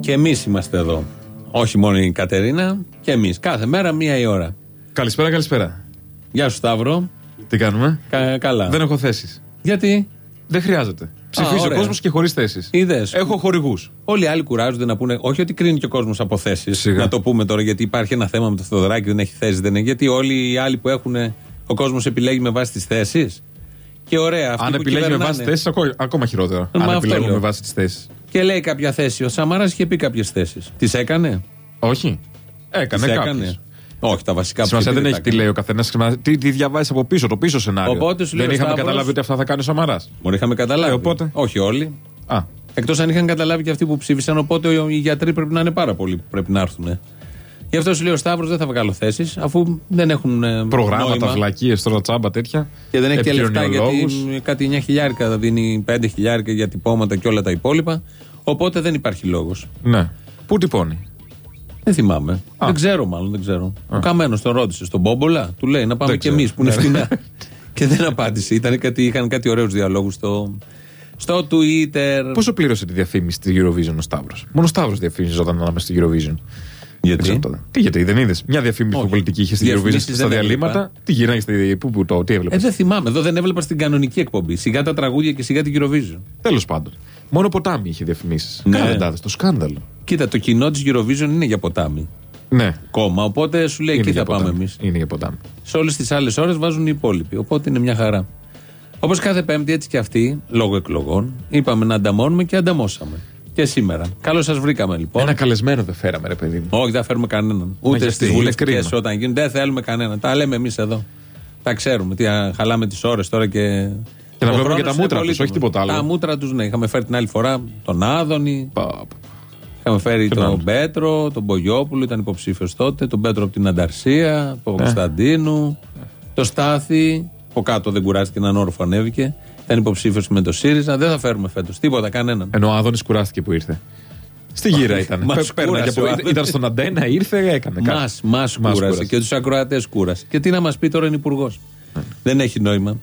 Και εμείς είμαστε εδώ. Όχι μόνο η Κατερίνα, και εμείς. Κάθε μέρα μία η ώρα. Καλησπέρα, καλησπέρα. Γεια σου, Σταύρο. Τι κάνουμε; Κα- καλά. Δεν έχω θέσεις. Γιατί; Δεν χρειάζεται. Ψηφίζει ο ωραία. κόσμος και χωρίς θέσεις. είδες. Έχω χορηγούς. Όλοι οι άλλοι κουράζονται να πούνε. Όχι ότι κρίνει και ο κόσμος από θέσεις. Σιγά. Να το πούμε τώρα, γιατί υπάρχει ένα θέμα με το Θεοδωράκη, δεν έχει θέση. Δεν είναι. Γιατί όλοι οι άλλοι που έχουν. Ο κόσμος επιλέγει με βάση τις θέσεις. Και ωραία. Αυτοί Αν που επιλέγει με κυβερνάνε. βάση θέσεις, ακόμα χειρότερα. Μα Αν αυτό επιλέγω λέω. με βάση τις θέσεις. Και λέει κάποια θέση. Ο Σαμαράς είχε πει κάποιες θέσεις. Τις έκανε; Όχι. Έκανε Τις κάποιες. Όχι, τα βασικά που Σημασία είχε δεν πει έχει τα τι λέει ο καθένας. Τι, τι διαβάζει από πίσω, το πίσω σενάριο. Οπότε σου λέει δεν ο είχαμε Σταύρος- καταλάβει ότι αυτά θα κάνει ο Σαμαράς. Μπορεί είχαμε καταλάβει. Ε, οπότε; Όχι όλοι. Α, Εκτός αν είχαν καταλάβει και αυτοί που ψήφισαν. Οπότε οι γιατροί πρέπει να είναι πάρα πολλοί που πρέπει να έρθουν. Γι' αυτό σου λέει ο Σταύρος δεν θα βγάλω θέσεις, αφού δεν έχουν ε, προγράμματα, νόημα βλακίες, τώρα τσάμπα τέτοια. Και δεν έχει και λεφτά γιατί Επικοινωνιολόγους. κάτι 9 χιλιάρικα θα δίνει 5 χιλιάρικα για τυπώματα και όλα τα υπόλοιπα. Οπότε δεν υπάρχει λόγος. Ναι. Πού τυπώνει; Δεν θυμάμαι. Δεν ξέρω, μάλλον δεν ξέρω. Ο Καμένος τον ρώτησε στον Μπόμπολα, του λέει να πάμε Δεν κι ξέρω. εμείς που είναι Ναι. φτηνά. και δεν απάντησε. Ήταν κάτι, είχαν κάτι ωραίους διαλόγους στο, στο Twitter. Πόσο πλήρωσε τη διαφήμιση στη Eurovision ο Σταύρος; Μόνο ο Σταύρος διαφήμιζόταν να είμαι στη Eurovision. Δεν Γιατί; ξέρω τότε. Τι γιατί, δεν είδες. Μια διαφήμιση Όχι. που πολιτική είχε στη Eurovision Διαφημίσεις στα δεν διαλύματα. έβλεπα. Τι γυρνάει στη. Πού, πού το, τι έβλεπες; Ε, δεν θυμάμαι. Εδώ δεν έβλεπα στην κανονική εκπομπή. Σιγά τα τραγούδια και σιγά την Eurovision. Τέλος πάντων. Μόνο ποτάμι είχε διαφημίσεις. Ναι. Ναι. Κάνε τάδε, το σκάνδαλο. Κοίτα, το κοινό της Eurovision είναι για ποτάμι. Ναι. Κόμμα. Οπότε σου λέει εκεί Είναι θα για πάμε ποτάμι. εμείς. Είναι για ποτάμι. Σε όλες τις άλλες ώρες βάζουν οι υπόλοιποι. Οπότε είναι μια χαρά. Όπως κάθε Πέμπτη, έτσι και αυτή, λόγω εκλογών, είπαμε να ανταμώνουμε και ανταμώσαμε. Και σήμερα. Καλώς σας βρήκαμε λοιπόν. Ένα καλεσμένο δεν φέραμε, ρε παιδί μου. Όχι, δεν θα φέρουμε κανέναν. Ούτε γιατί, στις είναι βουλευτικές κρίμα. όταν γίνουν. Δεν θέλουμε κανέναν. Τα λέμε εμείς εδώ. Τα ξέρουμε. Τι, α, χαλάμε τις ώρες τώρα και. Και να Ο βλέπουμε χρόνος και τα είναι μούτρα τους, πολύτιμος. όχι τίποτα άλλο. Τα μούτρα τους, ναι. Είχαμε φέρει την άλλη φορά τον Άδωνη. Πα, πα. Είχαμε φέρει Ποιον άλλο; τον Πέτρο, τον Μπογιόπουλο, ήταν υποψήφιος τότε. Τον Πέτρο από την Ανταρσία, τον Κωνσταντίνου, τον Στάθη. Από κάτω δεν κουράστηκε, έναν όροφο ανέβηκε. Ήταν υποψήφιο με το ΣΥΡΙΖΑ. Δεν θα φέρουμε φέτος τίποτα, κανέναν. Ενώ ο Άδωνης κουράστηκε που ήρθε. Στη γύρα ήταν. Μας Πε- πέρναγε κούρασε από- ο Άδωνης. Ήταν στον αντένα, ήρθε, έκανε κάτι. Μα μας Μας κούρασε και τους ακροατές κούρασε. Και τι να μας πει τώρα είναι υπουργός; Ναι. Δεν έχει νόημα.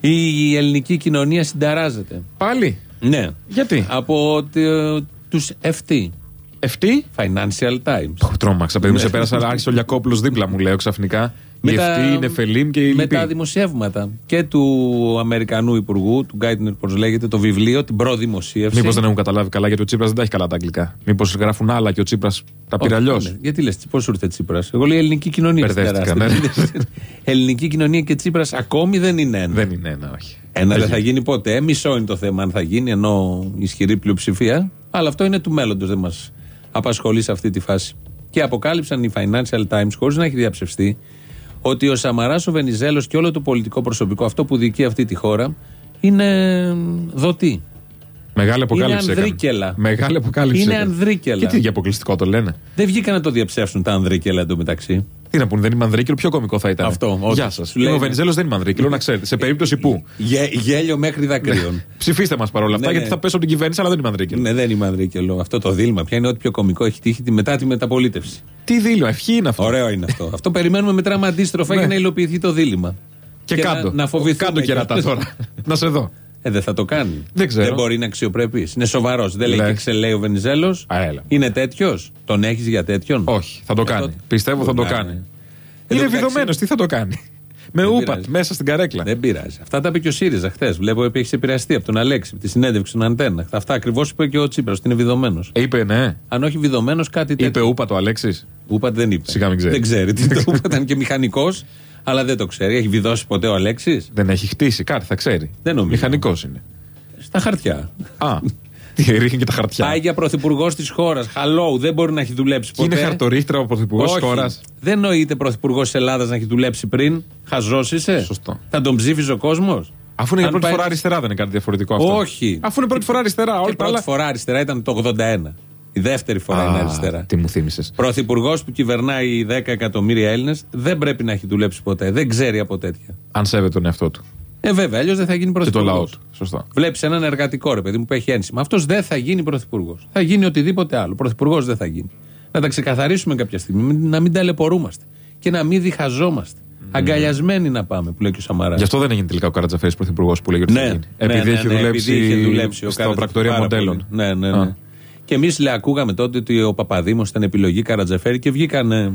Η ελληνική κοινωνία συνταράζεται. Πάλι; Ναι. Γιατί; Από τους FT. Ευτή. Financial Times. Οχ, Τρόμαξα, παιδί μου, σε πέρασα. Άρχισε ο Λιακόπουλος δίπλα μου, λέω ξαφνικά. Η τα- Ευτή, η Νεφελίμ και η με Λυπή. τα δημοσιεύματα και του Αμερικανού Υπουργού, του Γκάιτνερ, πώ λέγεται, το βιβλίο, την προδημοσίευση. Μήπως δεν έχουν καταλάβει καλά γιατί ο Τσίπρας δεν τα έχει καλά τα αγγλικά. Μήπως γράφουν άλλα και ο Τσίπρας τα πήρε Όχι, αλλιώς; ναι. Γιατί λες, πώς σου ήρθε Τσίπρας; Εγώ λέω ελληνική κοινωνία. Μπερδεύτηκα, τεράστια. ελληνική κοινωνία και Τσίπρας ακόμη δεν είναι ένα. Δεν είναι ένα, όχι. Ένα δεν θα γίνει ποτέ. Μισό είναι το θέμα αν θα γίνει, ενώ ισχυρή πλειοψηφία. Αλλά αυτό είναι του μέλλοντος, δεν μας απασχολεί σε αυτή τη φάση. Και αποκάλυψαν οι Financial Times, χωρίς να έχει διαψευστεί, ότι ο Σαμαράς, ο Βενιζέλος και όλο το πολιτικό προσωπικό, αυτό που διοικεί αυτή τη χώρα, είναι δοτή. Μεγάλη αποκάλυψη. Είναι έκανε. ανδρίκελα. Μεγάλη αποκάλυψη. Είναι έκανε. ανδρίκελα. Και τι για αποκλειστικό το λένε; Δεν βγήκαν να το διαψεύσουν τα ανδρίκελα εντωμεταξύ. Τι να πούνε, δεν είμαι ανδρίκυλο, πιο κωμικό θα ήταν. Αυτό, όντως. Γεια σας. Σου λέει- Ο Βενιζέλος δεν είμαι ανδρίκυλο, να ξέρετε. Σε περίπτωση που. Γε, γέλιο μέχρι δακρύων. Ψηφίστε μας παρόλα αυτά, Ναι, γιατί ναι. θα πέσω από την κυβέρνηση, αλλά δεν είμαι ανδρίκυλο. ναι, δεν είμαι ανδρίκελο. Αυτό το δίλημα πια είναι ό,τι πιο κωμικό έχει τύχει τη- μετά τη μεταπολίτευση. Τι δίλημα, ευχή είναι αυτό. Ωραίο είναι αυτό. αυτό περιμένουμε με τράμα αντίστροφα Ναι. για να υλοποιηθεί το δίλημα. Και, Και να- κάτω. να φοβηθούμε Κάτω κερατά και- τώρα. να σε δω. Ε, δεν θα το κάνει. Δεν ξέρω. Δεν μπορεί να είναι αξιοπρεπή. Είναι σοβαρός. Δεν λέει Λες. και ξελέει ο Βενιζέλος. Α, έλα. Είναι τέτοιος. Τον έχεις για τέτοιον; Όχι, θα το Ε, κάνει. τότε- Πιστεύω θα το Ναι, κάνει. ναι. Είναι Εν τω μεταξύ- βιδωμένο, τι θα το κάνει; Με Δεν ούπατ πειράζει. μέσα στην καρέκλα. Δεν πειράζει. Αυτά τα είπε και ο ΣΥΡΙΖΑ χθες. Βλέπω ότι έχεις επηρεαστεί από τον Αλέξη, από τη συνέντευξη του Αντένα. Αυτά ακριβώς είπε και ο Τσίπρας, ότι είναι βιδωμένος. Ε, Είπε ναι. Αν όχι βιδωμένος, κάτι τέτοιο. Είπε ούπατο Αλέξης. Ούπατ δεν είπε. Σιγά μην ξέρεις. Δεν ξέρει. Τι το Ούπατ ήταν και μηχανικός, αλλά δεν το ξέρει. Έχει βιδώσει ποτέ ο Αλέξης; Δεν έχει χτίσει, κάτι θα ξέρει. Δεν νομίζω. Μηχανικός είναι. Στα χαρτιά. Α, τι ρίχνει και τα χαρτιά. Πάει για πρωθυπουργός της χώρας. Χαλό, δεν μπορεί να έχει δουλέψει Και ποτέ. είναι χαρτορίχτρα ο πρωθυπουργός της Όχι. χώρας. Δεν νοείται πρωθυπουργός της Ελλάδας να έχει δουλέψει πριν. Χαζός είσαι. Σωστό. Θα τον ψήφιζε ο κόσμος; Αφού είναι για Αν πρώτη πάει- φορά αριστερά, δεν είναι κάτι διαφορετικό αυτό. Όχι. Αφού είναι πρώτη φορά αριστερά, Και όλα τα πρώτη άλλα. φορά αριστερά ήταν το 81. Η δεύτερη φορά είναι Α, αριστερά. Τι μου θύμισες. Πρωθυπουργός που κυβερνάει 10 εκατομμύρια Έλληνες δεν πρέπει να έχει δουλέψει ποτέ. Δεν ξέρει από τέτοια. Αν σέβεται τον εαυτό του Ε, βέβαια, αλλιώς δεν θα γίνει και το πρωθυπουργός. λαό του. Σωστά. Βλέπεις έναν εργατικό ρε παιδί μου που έχει ένσημα. Αυτός δεν θα γίνει πρωθυπουργός. Θα γίνει οτιδήποτε άλλο. Πρωθυπουργός δεν θα γίνει. Να τα ξεκαθαρίσουμε κάποια στιγμή. μην- Να μην ταλαιπωρούμαστε. Και να μην διχαζόμαστε. Αγκαλιασμένοι να πάμε, που λέει και ο Σαμαράς. Γι' αυτό δεν έγινε τελικά ο Καρατζαφέρης πρωθυπουργός που λέγεται ότι Ναι, θα γίνει. ναι, Επειδή ναι, έχει ναι, δουλέψει, επειδή είχε δουλέψει ο στο Καρατζαφέρης πρακτορείο πάρα μοντέλων. πολύ. Ναι, ναι, ναι. Α. Και εμείς ακούγαμε τότε ότι ο Παπαδήμος ήταν επιλογή Καρατζαφέρη και βγήκαν ε,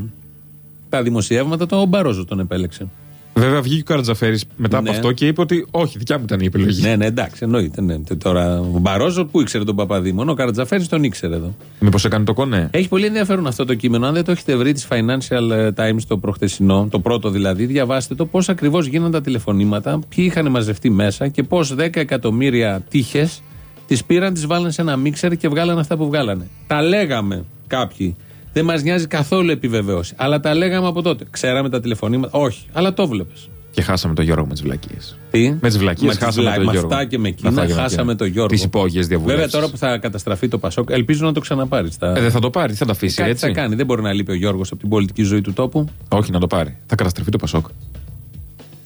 τα δημοσιεύματα. Το ο Μπαρόζος τον επέλεξε. Βέβαια βγήκε ο Καρατζαφέρης μετά Ναι. από αυτό και είπε ότι όχι, δικιά μου ήταν η επιλογή. ναι, ναι, εντάξει, εννοείται. Ναι. Και Τώρα ο Μπαρόζος που ήξερε τον Παπαδήμο, ο Καρατζαφέρης τον ήξερε εδώ. Μήπως έκανε το κονέ. Έχει πολύ ενδιαφέρον αυτό το κείμενο. Αν δεν το έχετε βρει της Financial Times το προχτεσινό, το πρώτο δηλαδή, διαβάστε το πώς ακριβώς γίνονται τα τηλεφωνήματα, ποιοι είχαν μαζευτεί μέσα και πώς 10 εκατομμύρια τύχες τις πήραν, τις βάλαν σε ένα μίξερ και βγάλαν αυτά που βγάλανε. Τα λέγαμε κάποιοι. Δεν μας νοιάζει καθόλου επιβεβαίωση. Αλλά τα λέγαμε από τότε. Ξέραμε τα τηλεφωνήματα. Όχι, αλλά το βλέπει. Και χάσαμε τον Γιώργο με τις βλακίες. Τι; Με τις βλακίες Με τις χάσαμε βλα- τον με Γιώργο. αυτά και με εκείνα χάσαμε τον Γιώργο. Τις υπόγειες διαβουλεύσεις. Βέβαια τώρα που θα καταστραφεί το Πασόκ, ελπίζω να το ξαναπάρει. Θα... Ε, δεν θα το πάρει, τι θα το αφήσει Κάτι έτσι. θα κάνει. Δεν μπορεί να λείπει ο Γιώργος από την πολιτική ζωή του τόπου. Όχι να το πάρει. Θα καταστρεφεί το Πασόκ.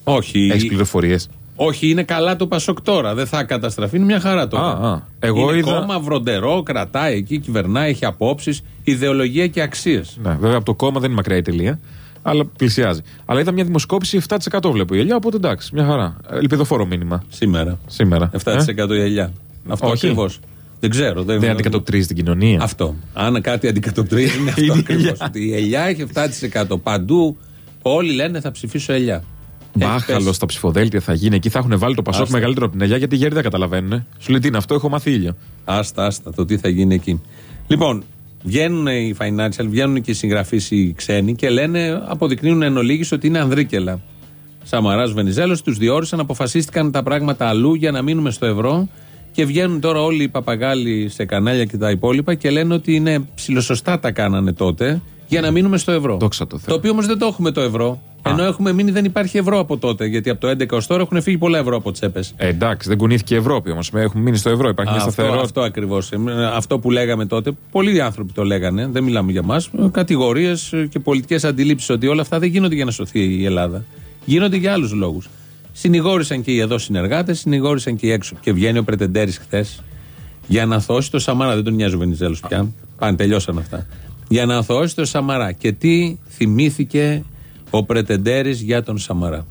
Όχι. Έχεις πληροφορίες. Όχι, είναι καλά το Πασόκ τώρα. Δεν θα καταστραφεί. Είναι μια χαρά τώρα. Α, α. Εγώ είναι είδα- κόμμα βροντερό, κρατάει εκεί, κυβερνάει, έχει απόψεις, ιδεολογία και αξίες. Ναι, βέβαια από το κόμμα δεν είναι μακριά η τελεία, αλλά πλησιάζει. Αλλά είδα μια δημοσκόπηση 7% βλέπω η ελιά, οπότε εντάξει, μια χαρά. Ελπιδοφόρο μήνυμα Σήμερα. σήμερα. 7% η ελιά. Αυτό Όχι. ακριβώς. Δεν ξέρω. Δεν, Δεν αντικατοπτρίζει την κοινωνία. Αυτό. Αν κάτι αντικατοπτρίζει είναι αυτό Είναι η ακριβώς. ελιά. Ότι η ελιά έχει 7%. Παντού όλοι λένε θα ψηφίσω ελιά. Έχει Μπάχαλο πέσει. στα ψηφοδέλτια θα γίνει. Εκεί θα έχουν βάλει το Πασόκ Άστα. μεγαλύτερο από την ελιά γιατί οι γέροι δεν καταλαβαίνουν. Σου λέει τι είναι αυτό, έχω μάθει ήλιο. Άστα, άστα, το τι θα γίνει εκεί. Λοιπόν, βγαίνουν οι financial, βγαίνουν και οι συγγραφείς οι ξένοι και λένε, αποδεικνύουν εν ολίγης ότι είναι ανδρίκελα. Σαμαράς Βενιζέλος, τους διόρισαν, αποφασίστηκαν τα πράγματα αλλού για να μείνουμε στο ευρώ και βγαίνουν τώρα όλοι οι παπαγάλοι σε κανάλια και τα υπόλοιπα και λένε ότι είναι ψηλοσωστά τα κάνανε τότε για να μείνουμε στο ευρώ. Δόξα τω Θεώ. Το οποίο όμως δεν το έχουμε το ευρώ. Ενώ έχουμε μείνει, δεν υπάρχει ευρώ από τότε. Γιατί από το 11 ως τώρα έχουν φύγει πολλά ευρώ από τσέπες. Ε, εντάξει, δεν κουνήθηκε η Ευρώπη όμως. Έχουμε μείνει στο ευρώ, υπάρχει μια Αυτό, σταθερότητα. αυτό ακριβώς. Αυτό που λέγαμε τότε, πολλοί άνθρωποι το λέγανε, δεν μιλάμε για μας. Κατηγορίες και πολιτικές αντιλήψεις ότι όλα αυτά δεν γίνονται για να σωθεί η Ελλάδα. Γίνονται για άλλους λόγους. Συνηγόρησαν και οι εδώ συνεργάτες, συνηγόρησαν και οι έξω. Και βγαίνει ο Πρετεντέρης χθες για να αθώσει το Σαμαρά. Δεν τον νοιάζει ο Βενιζέλος πια. Πάνε, τελειώσαν αυτά. Για να αθώσει το Σαμαρά. Και τι θυμήθηκε ο Πρετεντέρης για τον Σαμαρά.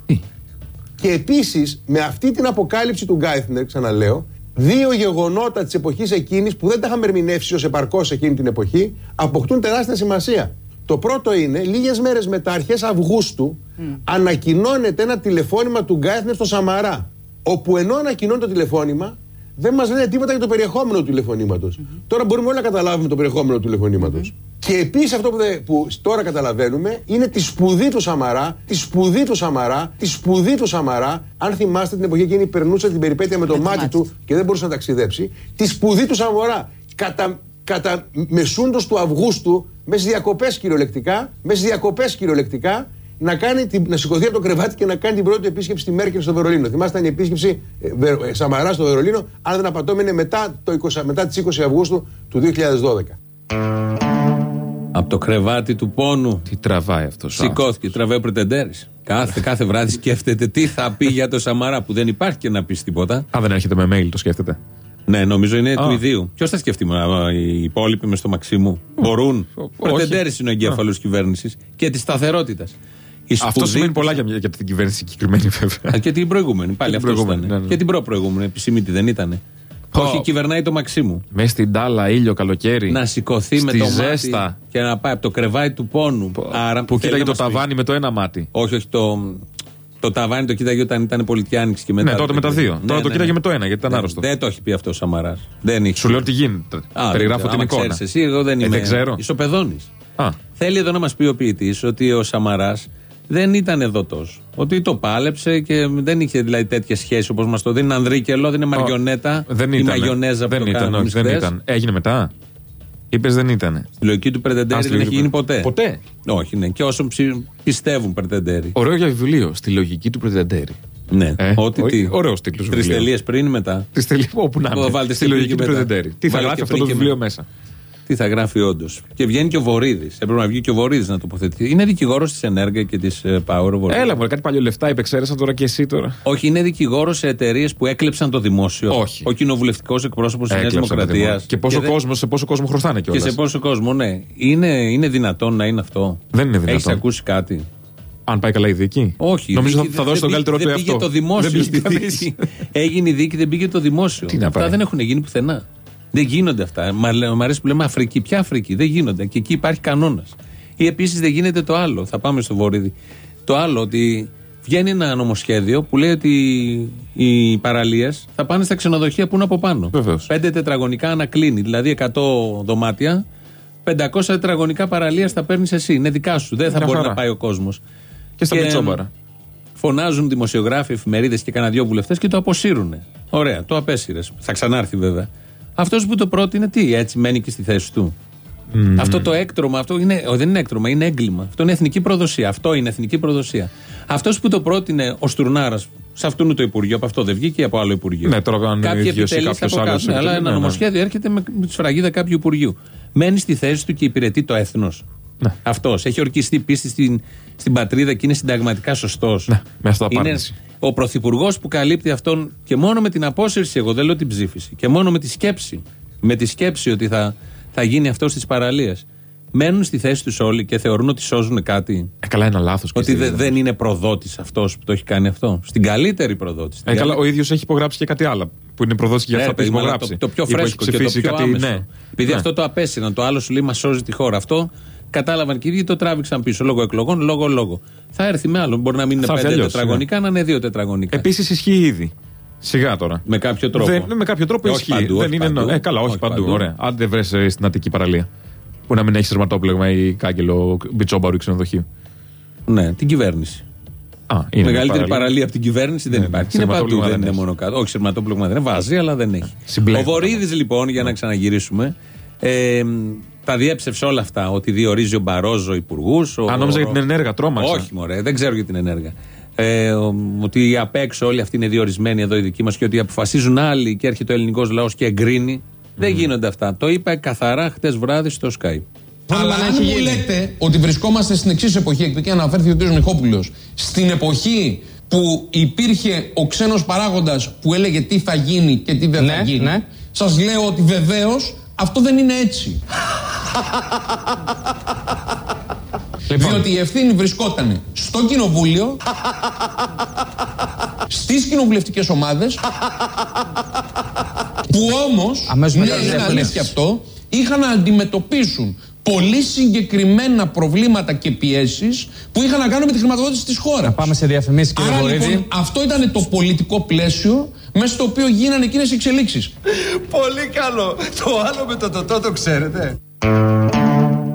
Και επίσης με αυτή την αποκάλυψη του Γκάιθνερ, ξαναλέω, δύο γεγονότα της εποχής εκείνης που δεν τα είχαμε ερμηνεύσει ως επαρκώς εκείνη την εποχή, αποκτούν τεράστια σημασία. Το πρώτο είναι, λίγες μέρες μετά, αρχές Αυγούστου, ανακοινώνεται ένα τηλεφώνημα του Γκάιθνερ στο Σαμαρά. Όπου ενώ ανακοινώνει το τηλεφώνημα, δεν μας λένε τίποτα για το περιεχόμενο του τηλεφωνήματος. Τώρα μπορούμε όλοι να καταλάβουμε το περιεχόμενο του τηλεφωνήματος. Και επίσης αυτό που, δεν- που τώρα καταλαβαίνουμε είναι τη σπουδή του Σαμαρά, τη σπουδή του Σαμαρά, τη σπουδή του Σαμαρά. Αν θυμάστε την εποχή εκείνη περνούσε την περιπέτεια με το το μάτι μάτι του του. και δεν μπορούσε να ταξιδέψει. Τη σπουδή του Σαμαρά. Κατά, κατά μεσούντος του Αυγούστου, μέσα στι διακοπές κυριολεκτικά, μέσα στι διακοπές κυριολεκτικά, να, κάνει την, να σηκωθεί από το κρεβάτι και να κάνει την πρώτη επίσκεψη στη Μέρκελ στο Βερολίνο. Θυμάστε, ήταν η επίσκεψη ε, Βε- ε, Σαμαρά στο Βερολίνο, αν δεν απατώμε, είναι μετά, το 20, μετά τις 20 Αυγούστου του 2012. Από το κρεβάτι του πόνου. Τι τραβάει αυτός. Σηκώθηκε, τραβάει ο Πρετεντέρης. Κάθε, κάθε βράδυ σκέφτεται τι θα πει για το Σαμαρά που δεν υπάρχει και να πεις τίποτα. Α, δεν έρχεται με mail, το σκέφτεται. Ναι, νομίζω είναι του Α. ιδίου. Ποιος θα σκεφτεί, μα, οι υπόλοιποι με στο Μαξίμου. Μπορούν; Ο- Ο Πρετεντέρης είναι ο εγκέφαλος κυβέρνησης και της σταθερότητας. Αυτό σημαίνει πολλά για, για την κυβέρνηση συγκεκριμένη, βέβαια. Α, Και την προηγούμενη. Πάλι Και την αυτός προηγούμενη, ήταν. ναι, ναι. Και την προ-προηγούμενη. Επισήμητη δεν ήταν. Πω. Όχι, κυβερνάει το Μαξίμου. Μέσα στην τάλα, ήλιο, καλοκαίρι. Να σηκωθεί με Στη το ζέστα. μάτι και να πάει από το κρεβάτι του πόνου. Άρα, που θέλει κοίταγε να το μας πει. ταβάνι με το ένα μάτι. Όχι, όχι. Το, το ταβάνι το κοίταγε όταν ήταν πολιτική άνοιξη και μετά. Ναι, τότε με τα δύο. Τώρα το κοίταγε με το ένα, γιατί ήταν Ναι, άρρωστο. Δεν το έχει πει αυτό ο Σαμαράς. Δεν έχει. Σου λέω τι γίνεται. Α, Περιγράφω δεν την ξέρω. Άμα εικόνα. ξέρεις εσύ, εγώ δεν Ε, είμαι. δεν ξέρω. Ισοπεδώνει. Α, Θέλει εδώ να μας πει ο ποιητής ότι ο Σαμαράς δεν ήταν εδώ τόσο. Ότι το πάλεψε και δεν είχε δηλαδή τέτοια σχέση όπως μας το δίνει. Είναι ανδρίκελο, δεν είναι μαριονέτα. δεν η ήταν. μαγιονέζα που δεν το ήταν, κάναμε όχι, δεν χθες. ήταν. Έγινε μετά. Είπες δεν ήταν. Στη λογική του Πρετεντέρη στη δεν έχει λογική γίνει του- ποτέ. Ποτέ; Όχι, ναι. Και όσων ψη- πιστεύουν Πρετεντέρη. Ωραίο για βιβλίο. Στη λογική του Πρετεντέρη. Ναι. Ε, Ό,τι ο- τι. ωραίος τίτλος Τρεις βιβλίου. τελείες πριν ή μετά. Τη τελική όπου να Που είναι. βάλτε Στη και λογική πριν του και μετά. Πρετεντέρη. Τι θα Βάλε γράφει και αυτό πριν το και βιβλίο μετά. μέσα. Τι θα γράφει όντως. Και βγαίνει και ο Βορύδης. Έπρεπε να βγει και ο Βορύδης να τοποθετηθεί. Είναι δικηγόρος της Ενέργεια και της Power of Έλα μου, κάτι παλιό λεφτά υπεξαίρεσαν τώρα και εσύ τώρα. Όχι, είναι δικηγόρος σε εταιρείες που έκλεψαν το δημόσιο. Όχι. Ο κοινοβουλευτικός εκπρόσωπος της Νέας Έκλεψαν το Δημοκρατίας. δημόσιο. Και, πόσο κόσμο, σε πόσο κόσμο χρωστάνε Και κιόλας. σε πόσο κόσμο, ναι. Είναι, είναι δυνατόν να είναι αυτό; Δεν είναι δυνατόν. Έχεις ακούσει κάτι; Αν πάει καλά η δίκη; Όχι. Νομίζω η θα, δίκη θα δεν δώσει τον πήγε- καλύτερο του δεν εαυτό. πήγε το δημόσιο. Δεν πήγε στη Είχαμε Δύση. δει. Έγινε η δίκη, δεν πήγε το δημόσιο. Τι να αυτά πάει. δεν έχουν γίνει πουθενά. Δεν γίνονται αυτά. Μα, λέ- μ' αρέσει που λέμε Αφρική. Ποια Αφρική; Δεν γίνονται. Και εκεί υπάρχει κανόνας. Ή επίσης δεν γίνεται το άλλο. Θα πάμε στο Βορύδι. Το άλλο ότι βγαίνει ένα νομοσχέδιο που λέει ότι οι παραλίες θα πάνε στα ξενοδοχεία που είναι από πάνω. Βεβαίως. Πέντε τετραγωνικά ανακλίνει. Δηλαδή 100 δωμάτια. 500 τετραγωνικά παραλία θα παίρνεις εσύ. Είναι δικά σου. Δεν θα Μια μπορεί χαρά. να πάει ο κόσμος. Και στα Πιτσόμπαρα. Φωνάζουν δημοσιογράφοι, εφημερίδες και κανένα δυο βουλευτές και το αποσύρουν. Ωραία, το απέσυρες. Θα ξανάρθει βέβαια. Αυτός που το πρότεινε, τι, έτσι μένει και στη θέση του. Αυτό το έκτρωμα, αυτό είναι, ο, δεν είναι έκτρωμα, είναι έγκλημα. Αυτό είναι εθνική προδοσία. Αυτό είναι εθνική προδοσία. Αυτός που το πρότεινε ο Στουρνάρας, σε αυτόν το Υπουργείο, από αυτό δεν βγήκε ή από άλλο Υπουργείο; Ναι, τώρα αν είναι Κάποιοι ίδιος ή επιτελείς κάποιος από άλλος κάτω, ναι, αλλά επιτελεί, ένα ναι, ναι. νομοσχέδιο έρχεται με, με τη σφραγίδα κάποιου Υπουργείου. Μένει στη θέση του και υπηρετεί το έθνος. Ναι. Αυτός. Έχει ορκιστεί πίστη στην, στην πατρίδα και είναι συνταγματικά σωστός. Ναι, με Είναι αυτοαπάρνηση. ο πρωθυπουργός που καλύπτει αυτόν και μόνο με την απόσυρση, εγώ δεν λέω την ψήφιση, και μόνο με τη σκέψη. Με τη σκέψη ότι θα, θα γίνει αυτό στις παραλίες. Μένουν στη θέση τους όλοι και θεωρούν ότι σώζουν κάτι. Ε, καλά, ένα λάθος. Ότι δε- δεν είναι προδότης αυτός που το έχει κάνει αυτό. Στην καλύτερη προδότη. Ε, καλά, ο ίδιος έχει υπογράψει και κάτι άλλο. Που είναι προδόση για Ναι, αυτά που παιδί έχει μου, αλλά υπογράψει. Το, το πιο Ή που έχει φρέσκο και το ψηφίσει πιο κάτι, άμεσο. ναι. Επειδή Ναι. αυτό το απέσυραν, το άλλο σου λέει μα σώζει τη χώρα. Αυτό κατάλαβαν και οι ίδιοι το τράβηξαν πίσω. Λόγω εκλογών, λόγω λόγω. Θα έρθει με άλλο. Μπορεί να μην είναι Θα έρθει πέντε αλλιώς, τετραγωνικά, να είναι δύο τετραγωνικά. Επίσης ισχύει ήδη. Σιγά τώρα. με κάποιο τρόπο. Δεν, ναι, με κάποιο τρόπο Ε, όχι ισχύει. παντού, δεν όχι είναι παντού. νο- Ε, καλά, όχι, Όχι παντού. παντού. Ωραία. Αν δεν βρει στην Αττική παραλία. Που να μην έχεις σερματόπλεγμα ή κάγκελο μπιτσόμπαρου ή ξενοδοχείου. Ναι, την κυβέρνηση. Α, είναι Μεγαλύτερη παραλία. παραλία. από την κυβέρνηση δεν Ναι, υπάρχει. ναι, Είναι παντού, σειρματόπλεγμα δεν δεν είναι έχει. μόνο κάτω. Όχι, σειρματόπλεγμα δεν είναι. Βάζει, αλλά δεν έχει. Ο Συμπλέκονται. Βορύδης, λοιπόν, για να ξαναγυρίσουμε, ε, τα διέψευσε όλα αυτά. Ότι διορίζει ο Μπαρόζο υπουργούς. Αν νόμιζα για την ενέργεια, τρόμαξα. Όχι, μωρέ, δεν ξέρω για την ενέργεια. Ε, ο- ότι απ' έξω όλοι αυτοί είναι διορισμένοι εδώ οι δικοί μας και ότι αποφασίζουν άλλοι και έρχεται ο ελληνικός λαός και εγκρίνει. Δεν γίνονται αυτά. Το είπα καθαρά χτες βράδυ στο Skype. Αλλά αν μου λέτε ότι βρισκόμαστε στην εξής εποχή, επειδή αναφέρθηκε ο κ. Μιχόπουλος, στην εποχή που υπήρχε ο ξένος παράγοντας που έλεγε τι θα γίνει και τι δεν θα Ναι, γίνει, ναι. σας λέω ότι βεβαίως αυτό δεν είναι έτσι. Λοιπόν. Διότι η ευθύνη βρισκόταν στο κοινοβούλιο, στις κοινοβουλευτικές ομάδες, που όμως, Αμέσως ναι, μετά τις είναι διαφωνίες. αλήθεια αυτό, είχαν να αντιμετωπίσουν πολύ συγκεκριμένα προβλήματα και πιέσεις που είχαν να κάνουν με τη χρηματοδότηση της χώρας. Πάμε σε διαφημίσεις, κύριε Άρα Βορύδη. λοιπόν αυτό ήταν το πολιτικό πλαίσιο μέσα στο οποίο γίνανε εκείνες οι εξελίξεις. Πολύ καλό. Το άλλο με το τοτό το ξέρετε.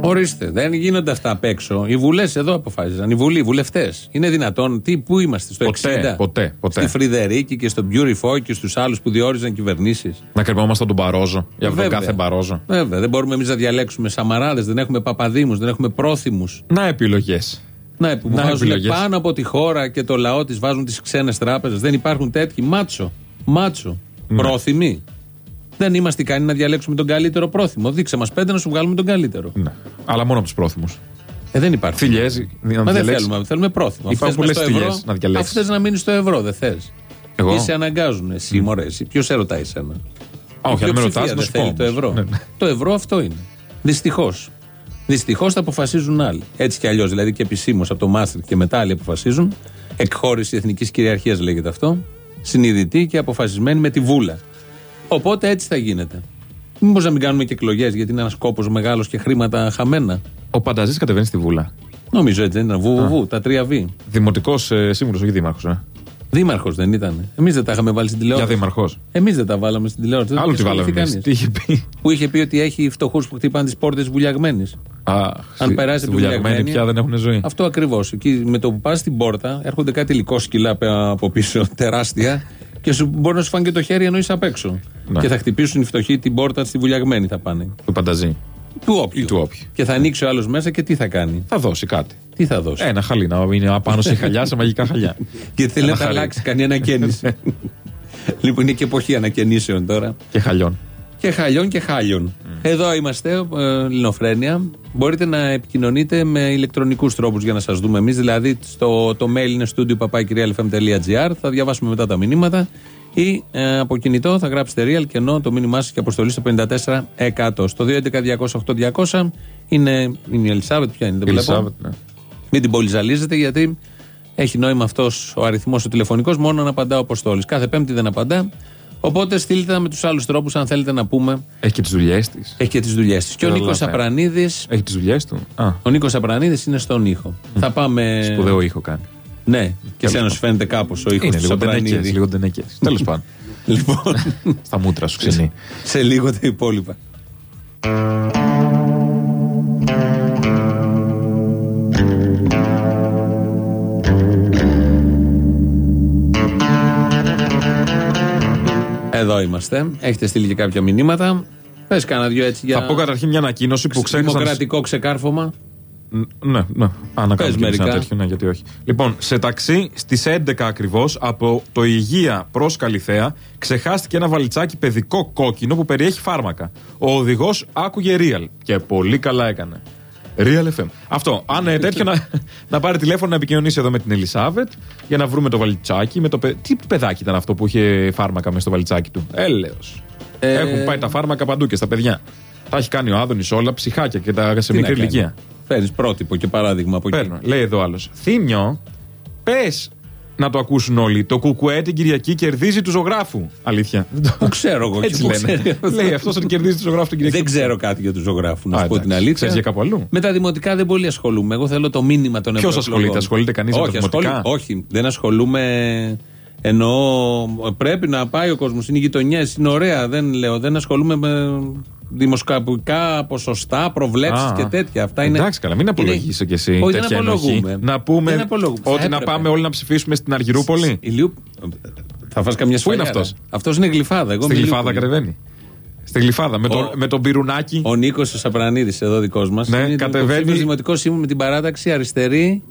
Ορίστε, δεν γίνονται αυτά απ' έξω. Οι βουλές εδώ αποφάσισαν. Οι βουλοί, οι βουλευτές. Είναι δυνατόν. Τι, πού είμαστε, στο Ποτέ, 60. ποτέ, ποτέ. Στη Φρυδερίκη και στον Μπιούριφό και στους άλλους που διόριζαν κυβερνήσεις. Να κρεμόμαστε τον Μπαρόζο. Για τον Βέβαια. κάθε Μπαρόζο. Βέβαια, δεν μπορούμε εμείς να διαλέξουμε σαμαράδες, δεν έχουμε παπαδήμους, δεν έχουμε πρόθυμους. Να επιλογές. Να, που Να, βάζουν επιλογές. πάνω από τη χώρα και το λαό της βάζουν τις ξένες τράπεζες. Δεν υπάρχουν τέτοιοι. Μάτσο. Μάτσο. Ναι. Πρόθυμοι; Δεν είμαστε ικανοί να διαλέξουμε τον καλύτερο πρόθυμο. Δείξε μας πέντε να σου βγάλουμε τον καλύτερο. Ναι. Αλλά μόνο από τους πρόθυμους. Ε, δεν υπάρχει. Θηλιέ, να Μα δεν διαλέξεις. θέλουμε, θέλουμε πρόθυμο. Υπάρχουν Αφού θες μες πολλές στο θηλιές ευρώ, να διαλέξεις. Αφού θες να μείνεις στο ευρώ, δεν θες. Εγώ; Ή σε αναγκάζουν εσύ, μωρέ, εσύ. Ποιος σε ρωτάει εσένα; Α, όχι, αν με Πλειοψηφία ρωτάς, να δεν σου θέλει πω. το ευρώ. όμως. Ναι, ναι. Το ευρώ αυτό είναι. Δυστυχώς. Δυστυχώς θα αποφασίζουν άλλοι. Έτσι κι αλλιώς. Δηλαδή και επισήμως από το Μάστρικ και μετά άλλοι αποφασίζουν. Εκχώρηση εθνικής κυριαρχίας λέγεται αυτό. Συνειδητή και αποφασισμένη με τη βούλα. Οπότε έτσι θα γίνεται. Μήπως να μην κάνουμε και εκλογές γιατί είναι ένας κόπος μεγάλος και χρήματα χαμένα. Ο Πανταζής κατεβαίνει στη Βούλα. Νομίζω έτσι δεν ήταν. Βου, βου, βου, τα τρία β. Δημοτικός ε, σύμβουλος, όχι δήμαρχος. Ε. Δήμαρχος δεν ήταν. Εμείς δεν τα είχαμε βάλει στην Για τηλεόραση. δήμαρχος. Εμείς δεν τα βάλαμε στην τηλεόραση. Δεν Άλλο το τι βάλαμε ασχοληθεί εμείς. κανείς. Τι είχε πει; Που είχε πει ότι έχει φτωχούς που χτυπάνε τις πόρτες βουλιαγμένη. Α, Αν στη- περάσει στη τη βουλιαγμένη βουλιαγμένη. πια δεν έχουν ζωή. Αυτό ακριβώς. Εκεί με το που πας στην πόρτα έρχονται κάτι υλικό σκυλά απ- από πίσω, τεράστια, και σου, μπορεί να σου φάνε και το χέρι ενώ είσαι απ' έξω. Ναι. Και θα χτυπήσουν οι φτωχοί την πόρτα στη βουλιαγμένη θα πάνε. Του Πανταζή. Του όποιου. Ή του όποιου. Και θα ανοίξει ο άλλος μέσα και τι θα κάνει; Θα δώσει κάτι. Τι θα δώσει; Ένα χαλί να είναι απάνω σε χαλιά, σε μαγικά χαλιά. και θέλει ένα να τα χαλί. αλλάξει, κάνει ανακαίνιση. λοιπόν, είναι και εποχή ανακαινήσεων τώρα. Και χαλιών. Και χαλιών και χάλιων. Εδώ είμαστε, ε, Λινοφρένια. Μπορείτε να επικοινωνείτε με ηλεκτρονικούς τρόπους για να σας δούμε εμείς. Δηλαδή, στο, το mail είναι studio papakirialfm.gr. Θα διαβάσουμε μετά τα μηνύματα. Ή ε, από κινητό θα γράψετε real και ενώ το μήνυμά σας και αποστολή στο 54%. Στο 211-208-200 είναι, είναι η Ελισάβετ, ποια είναι, δεν βλέπω. Ελισάβετ, ναι. Μην την πολυζαλίζετε γιατί έχει νόημα αυτός ο αριθμός ο τηλεφωνικός μόνο να απαντά ο Αποστόλης. Κάθε Πέμπτη δεν απαντά. Οπότε στείλτε τα με τους άλλους τρόπους αν θέλετε να πούμε. Έχει και τις δουλειές της. Έχει και τις δουλειές της. Και ο Νίκος Καταλαβαίνω. Απρανίδη. Έχει τις δουλειές του; Α, Ο Νίκος Απρανίδης είναι στον ήχο. Θα πάμε. σπουδαίο ήχο κάνει. Ναι, και σε σου φαίνεται κάπως ο ήχος Είναι του λίγο τενεκέ. Απρανίδη. Λίγο τενεκέ. Τέλος πάντων. Λοιπόν, Στα μούτρα σου ξενή. σε λίγο τα υπόλοιπα. Εδώ είμαστε. Έχετε στείλει και κάποια μηνύματα. Πες κάνα δυο έτσι για Θα πω καταρχήν μια ανακοίνωση που ξέχασα. να- δημοκρατικό ξεκάρφωμα. Ναι, ναι. Α, να Πες κάνω και εμείς ένα μερικά. τέτοιο, ναι, γιατί όχι. Λοιπόν, σε ταξί στις 11 ακριβώς από το Υγεία προς Καλιθέα ξεχάστηκε ένα βαλιτσάκι παιδικό κόκκινο που περιέχει φάρμακα. Ο οδηγός άκουγε real και πολύ καλά έκανε. Real FM. Αυτό. Αν ε, τέτοιο να, να πάρει τηλέφωνο να επικοινωνήσει εδώ με την Ελισάβετ για να βρούμε το βαλιτσάκι. Με το παι- Τι παιδάκι ήταν αυτό που είχε φάρμακα μέσα στο βαλιτσάκι του; Έλεος. Ε, Έχουν πάει τα φάρμακα παντού και στα παιδιά. Τα έχει κάνει ο Άδωνης όλα ψυχάκια και τα σε Τι μικρή να κάνει. ηλικία. Παίρνει πρότυπο και παράδειγμα από εκεί. Παίρνω. Λέει εδώ άλλος. Θύμιο, πες να το ακούσουν όλοι. Το κουκουέ την Κυριακή κερδίζει του ζωγράφου. Αλήθεια. Πού ξέρω εγώ Έτσι και πού λένε. ξέρω. Λέει αυτός ότι κερδίζει του ζωγράφου την Κυριακή. Δεν ξέρω κάτι για τους ζωγράφους, να Α, σου πω την εντάξει. αλήθεια. Ξέρεις για κάπου αλλού; Με τα δημοτικά δεν πολύ ασχολούμαι. Εγώ θέλω το μήνυμα των Ποιος ευρωεκλογών. ασχολείται; Ασχολείται κανείς με τα όχι, δημοτικά; ασχολεί- όχι, δεν ασχολούμαι. Εννοώ πρέπει να πάει ο κόσμος. Είναι οι γειτονιές, είναι ωραία. Δεν λέω, δεν ασχολούμαι με δημοσκοπικά ποσοστά, προβλέψεις Α, και τέτοια. Αυτά είναι. Εντάξει, καλά, μην είναι- απολογήσει κι εσύ Όχι, δεν τέτοια ενοχή. απολογούμε. Να πούμε Δεν απολογούμε. Θα ότι να έπρεπε. πάμε όλοι να ψηφίσουμε στην Αργυρούπολη. Ηλίου... Θα φας καμιά Πού είναι σφαλιάρα. αυτός; Αυτός είναι γλυφάδα. Εγώ Στη είμαι γλυφάδα Ηλιούπολη. κατεβαίνει. Στη γλυφάδα με, Ο- τον, με τον πυρουνάκι. Ο Νίκος ο Σαπρανίδης, εδώ δικός μας. Ναι, είναι κατεβαίνει- Δημοτικός Σύμβουλος με την παράταξη αριστερή,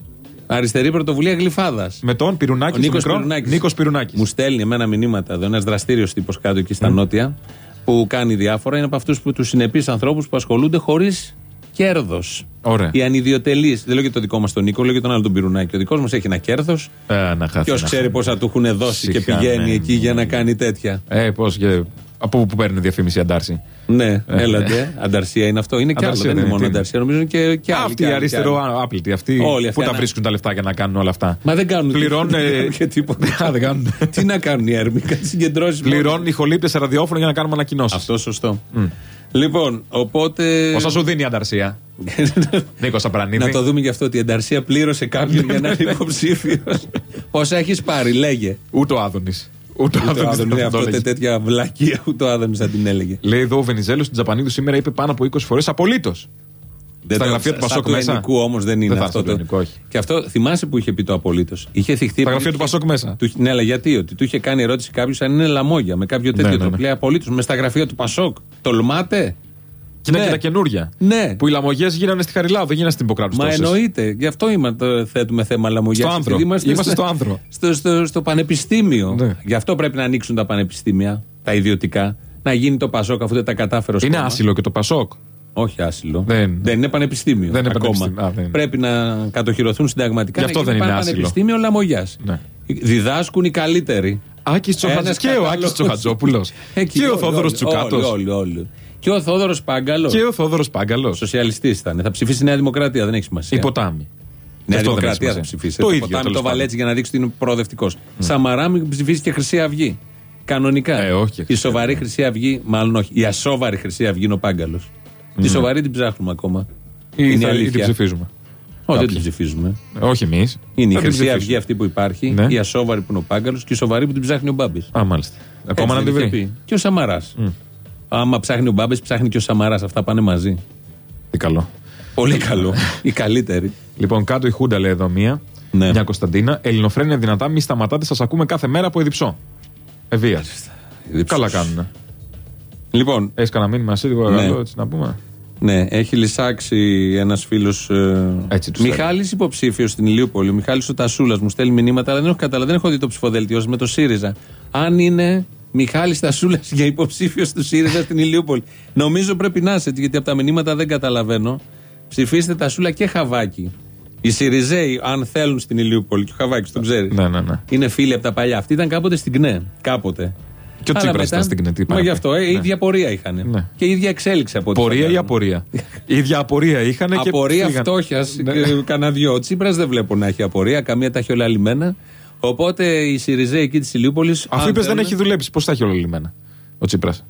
αριστερή πρωτοβουλία Γλυφάδας. Με τον πυρουνάκι Ο στο Νίκος μικρό. Πυρουνάκης. Νίκος Πυρουνάκης. Μου στέλνει εμένα μηνύματα εδώ, ένας δραστήριος τύπος κάτω εκεί στα νότια, που κάνει διάφορα. Είναι από αυτούς που τους συνεπείς ανθρώπους που ασχολούνται χωρίς κέρδος. Ωραία. Οι ανιδιοτελείς. Δεν λέω για το δικό μας τον Νίκο, λέω για τον άλλο τον Πυρουνάκη. Ο δικός μας έχει ένα κέρδος. Ε, να χάθει. Ποιος να ξέρει χάθει. πόσα του έχουν δώσει και Σιγά, πηγαίνει ναι, εκεί ναι, για να ναι. κάνει τέτοια. Ε, πώς και. Από πού παίρνει διαφήμιση η Αντάρση. Ναι, έλατε. Ανταρσία είναι αυτό. Είναι και άλλο. Ανταρσία Δεν είναι δεν μόνο είναι. ανταρσία. Νομίζω είναι και, και άλλοι. Αυτοί και οι άλλοι, αριστερό και άλλοι. άπλητοι. Αυτοί Όλοι αυτοί που τα ανα- βρίσκουν τα λεφτά για να κάνουν όλα αυτά. Μα δεν κάνουν Πληρώνουν. ε, και τίποτα. Α, δεν κάνουν. Τι να κάνουν οι έρμοι, κάτι συγκεντρώσεις. Πληρώνουν οι χολύπτες σε ραδιόφωνο για να κάνουμε ανακοινώσεις. Αυτό σωστό. Λοιπόν, οπότε. Πόσα σου δίνει η Ανταρσία; Νίκο Απρανίδη. να το δούμε γι' αυτό ότι η Ανταρσία πλήρωσε κάποιον για να είναι υποψήφιος. Πόσα έχεις πάρει, λέγε. Ούτε ο Άδωνης. Ούτε ο Ούτε ο Άδωνης. Άδωνης, δεν αυτό το τε- έλεγε. τέτοια βλακία, ούτε ο Άδωνης θα την έλεγε. Λέει εδώ ο Βενιζέλος στην Τζαπανίδου σήμερα είπε πάνω από 20 φορές απολύτως. Δεν Στα το- γραφεία του σαν Πασόκ του μέσα. Ενικού όμως δεν είναι Δεν θα αυτό. είναι Το... του Ενικού, όχι. Και αυτό θυμάσαι που είχε πει το απολύτως; Είχε θυχτεί. Στα επειδή γραφεία του είχε- Πασόκ μέσα. Του, ναι, αλλά γιατί, ότι του είχε κάνει ερώτηση κάποιος αν είναι λαμόγια με κάποιο τέτοιο ναι, τρόπο. ναι. Λέει απολύτως με στα γραφεία του Πασόκ. Τολμάτε; Και είναι Ναι. και τα καινούρια. Ναι. Που οι λαμογές γίνανε στη Χαριλάου, δεν γίνανε στην Υποκράτου. Μα εννοείται. Γι' αυτό είμα, το, θέτουμε θέμα λαμογιάς. Στο άνθρο. Είμαστε στο άνθρο. Στο, στο, στο πανεπιστήμιο. Ναι. Γι' αυτό πρέπει να ανοίξουν τα πανεπιστήμια, τα ιδιωτικά. Να γίνει το Πασόκ αφού δεν τα κατάφερε ως Είναι κόμμα. άσυλο και το Πασόκ. Όχι άσυλο. Δεν- είναι πανεπιστήμιο. Δεν είναι ακόμα. πανεπιστήμιο. Α, δεν είναι. Πρέπει να κατοχυρωθούν συνταγματικά. Γι' αυτό να δεν γίνει είναι άσυλο. Πανεπιστήμιο λαμογιάς. Ναι. Διδάσκουν οι καλύτεροι. Άκης Τσοχατζόπουλο. Ένας Και ο κατάλογος. Άκη Τσοχατζόπουλος. Εκεί Και ο όλοι, Θόδωρος όλοι, Τσουκάτος. Όλοι, όλοι, όλοι. Και ο Θόδωρος Πάγκαλος. Και ο Θόδωρος Πάγκαλος. Σοσιαλιστής ήταν. Θα ψηφίσει η Νέα Δημοκρατία, δεν έχει σημασία. Η ποτάμι. Νέα Αυτό δεν Δημοκρατία έχει θα σημασία. ψηφίσει. Το ίδιο, ποτάμι τέλος το πάντων. βαλέτσι για να δείξει ότι είναι προοδευτικός. Σαμαρά μην ψηφίσει και Χρυσή Αυγή. Κανονικά. Ε, όχι και η Χρυσή σοβαρή Χρυσή Αυγή, μάλλον όχι. Η ασόβαρη Χρυσή Αυγή είναι ο Πάγκαλος. Τη σοβαρή την ψάχνουμε ακόμα. Ή Είναι θα- ή την αλήθεια. ψηφίζουμε. Όχι, δεν Κάποιοι. την ψηφίζουμε. Ε, Όχι εμείς. Είναι η Χρυσή Αυγή αυτή που υπάρχει, Ναι. η ασόβαρη που είναι ο Πάγκαλος και η σοβαρή που την ψάχνει ο Μπάμπης. Α, μάλιστα. Ακόμα να τη βρει. Και ο Σαμαράς. Άμα ψάχνει ο Μπάμπης, ψάχνει και ο Σαμαράς. Αυτά πάνε μαζί. Τι καλό. Πολύ καλό. η καλύτερη. Λοιπόν, κάτω η Χούντα λέει εδώ μία. Ναι. Μια Κωνσταντίνα. Ελληνοφρένια δυνατά, μη σταματάτε, σας ακούμε κάθε μέρα από Εδιψό. Ευεία. Καλά κάνουνε. Λοιπόν, Έχεις κανένα μήνυμα εσύ, λίγο Ναι. καλό, έτσι να πούμε; Ναι, έχει λησάξει ένας φίλος. Έτσι τους Μιχάλης υποψήφιος στην Ηλιούπολη. Ο Μιχάλης ο Τασούλας μου στέλνει μηνύματα, αλλά δεν έχω καταλάβει, δεν έχω δει το ψηφοδέλτιό σας με το ΣΥΡΙΖΑ. Αν είναι Μιχάλης Τασούλα για υποψήφιο του ΣΥΡΙΖΑ στην Ηλιούπολη. Νομίζω πρέπει να είσαι έτσι, γιατί από τα μηνύματα δεν καταλαβαίνω. Ψηφίστε Τασούλα και Χαβάκη. Οι ΣΥΡΙΖΑΙ, αν θέλουν στην Ηλιούπολη, και ο Χαβάκης τον ξέρει. Ναι, ναι, ναι. Είναι φίλοι από τα παλιά. Αυτή ήταν κάποτε στην ΚΝΕ. Κάποτε. Και ο Αλλά Τσίπρας μετά- ήταν στην ΚΝΕ, τι Μα πάει γι' να αυτό, πει. ε, η Ναι. ίδια πορεία είχαν. Ναι. Και η ίδια εξέλιξη από ό,τι Πορεία ή φαντάζομαι. απορία; Η ίδια απορία είχαν και. Απορία φύγαν. φτώχειας. Ναι. Κανένα δυο. Ο Τσίπρας δεν βλέπω να έχει απορία. Καμία τα έχει όλα λιμένα. Οπότε η Σιριζέ εκεί της Ηλιούπολης. Αφού είπες δεν έχει δουλέψει, πώς τα έχει όλα λυμμένα ο Τσίπρας;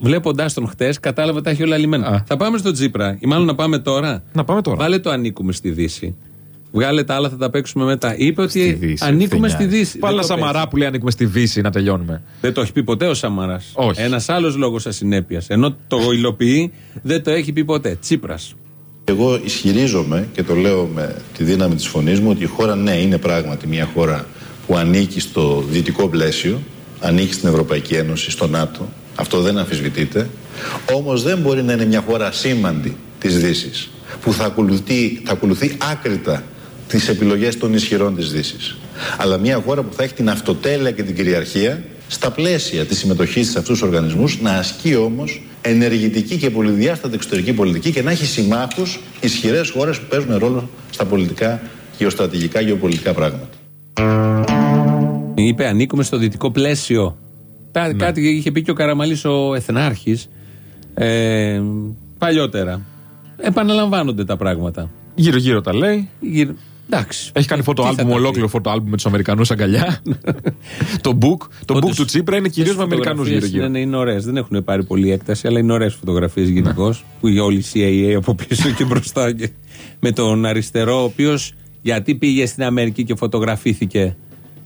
Βλέποντάς τον χτες, κατάλαβε τα έχει όλα λιμένα. Α. Θα πάμε στον Τσίπρα. Ή μάλλον να πάμε τώρα; Να πάμε τώρα. Βάλε το ανήκουμε στη Δύση. Βγάλε τα άλλα, θα τα παίξουμε μετά. Είπε Στη ότι Δύση, ανήκουμε δεν στη νοιάζει. Δύση. Πάλα Δεν το Σαμαρά παίζεις. που λέει ανήκουμε στη Δύση να τελειώνουμε. Δεν το έχει πει ποτέ ο Σαμαράς. Όχι. Ένας άλλος λόγος ασυνέπειας. Ενώ το υλοποιεί, δεν το έχει πει ποτέ. Τσίπρας. Εγώ ισχυρίζομαι και το λέω με τη δύναμη της φωνής μου ότι η χώρα ναι είναι πράγματι μια χώρα που ανήκει στο δυτικό πλαίσιο, ανήκει στην Ευρωπαϊκή Ένωση, στο ΝΑΤΟ. Αυτό δεν αμφισβητείται. Όμως δεν μπορεί να είναι μια χώρα σήμαντη της Δύσης που θα ακολουθεί, θα ακολουθεί άκρητα τις επιλογές των ισχυρών της Δύσης. Αλλά μια χώρα που θα έχει την αυτοτέλεια και την κυριαρχία στα πλαίσια της συμμετοχής σε αυτούς τους οργανισμούς να ασκεί όμως ενεργητική και πολυδιάστατη εξωτερική πολιτική και να έχει συμμάχους ισχυρές χώρες που παίζουν ρόλο στα πολιτικά, γεωστρατηγικά, γεωπολιτικά πράγματα. Είπε ανήκουμε στο δυτικό πλαίσιο. Τα- Ναι. Κάτι είχε πει και ο Καραμαλής ο Εθνάρχης ε, παλιότερα. Επαναλαμβάνονται τα πράγματα. Γύρω-γύρω τα λέει. Γύρω- Εντάξει. Έχει κάνει Τι- τι θα φωτοάλμπουμ, τα πει; ολόκληρο φωτοάλμπουμ με τους Αμερικανούς αγκαλιά. το book, το book Όντως, του Τσίπρα είναι κυρίως με τις Αμερικανούς φωτογραφίες γύρω-γύρω. Είναι, είναι ωραίες. Δεν έχουν πάρει πολύ έκταση, αλλά είναι ωραίες φωτογραφίες γενικώ. Ναι. Που για όλη η CIA από πίσω και μπροστά. Και με τον αριστερό, ο οποίος γιατί πήγε στην Αμερική και φωτογραφήθηκε.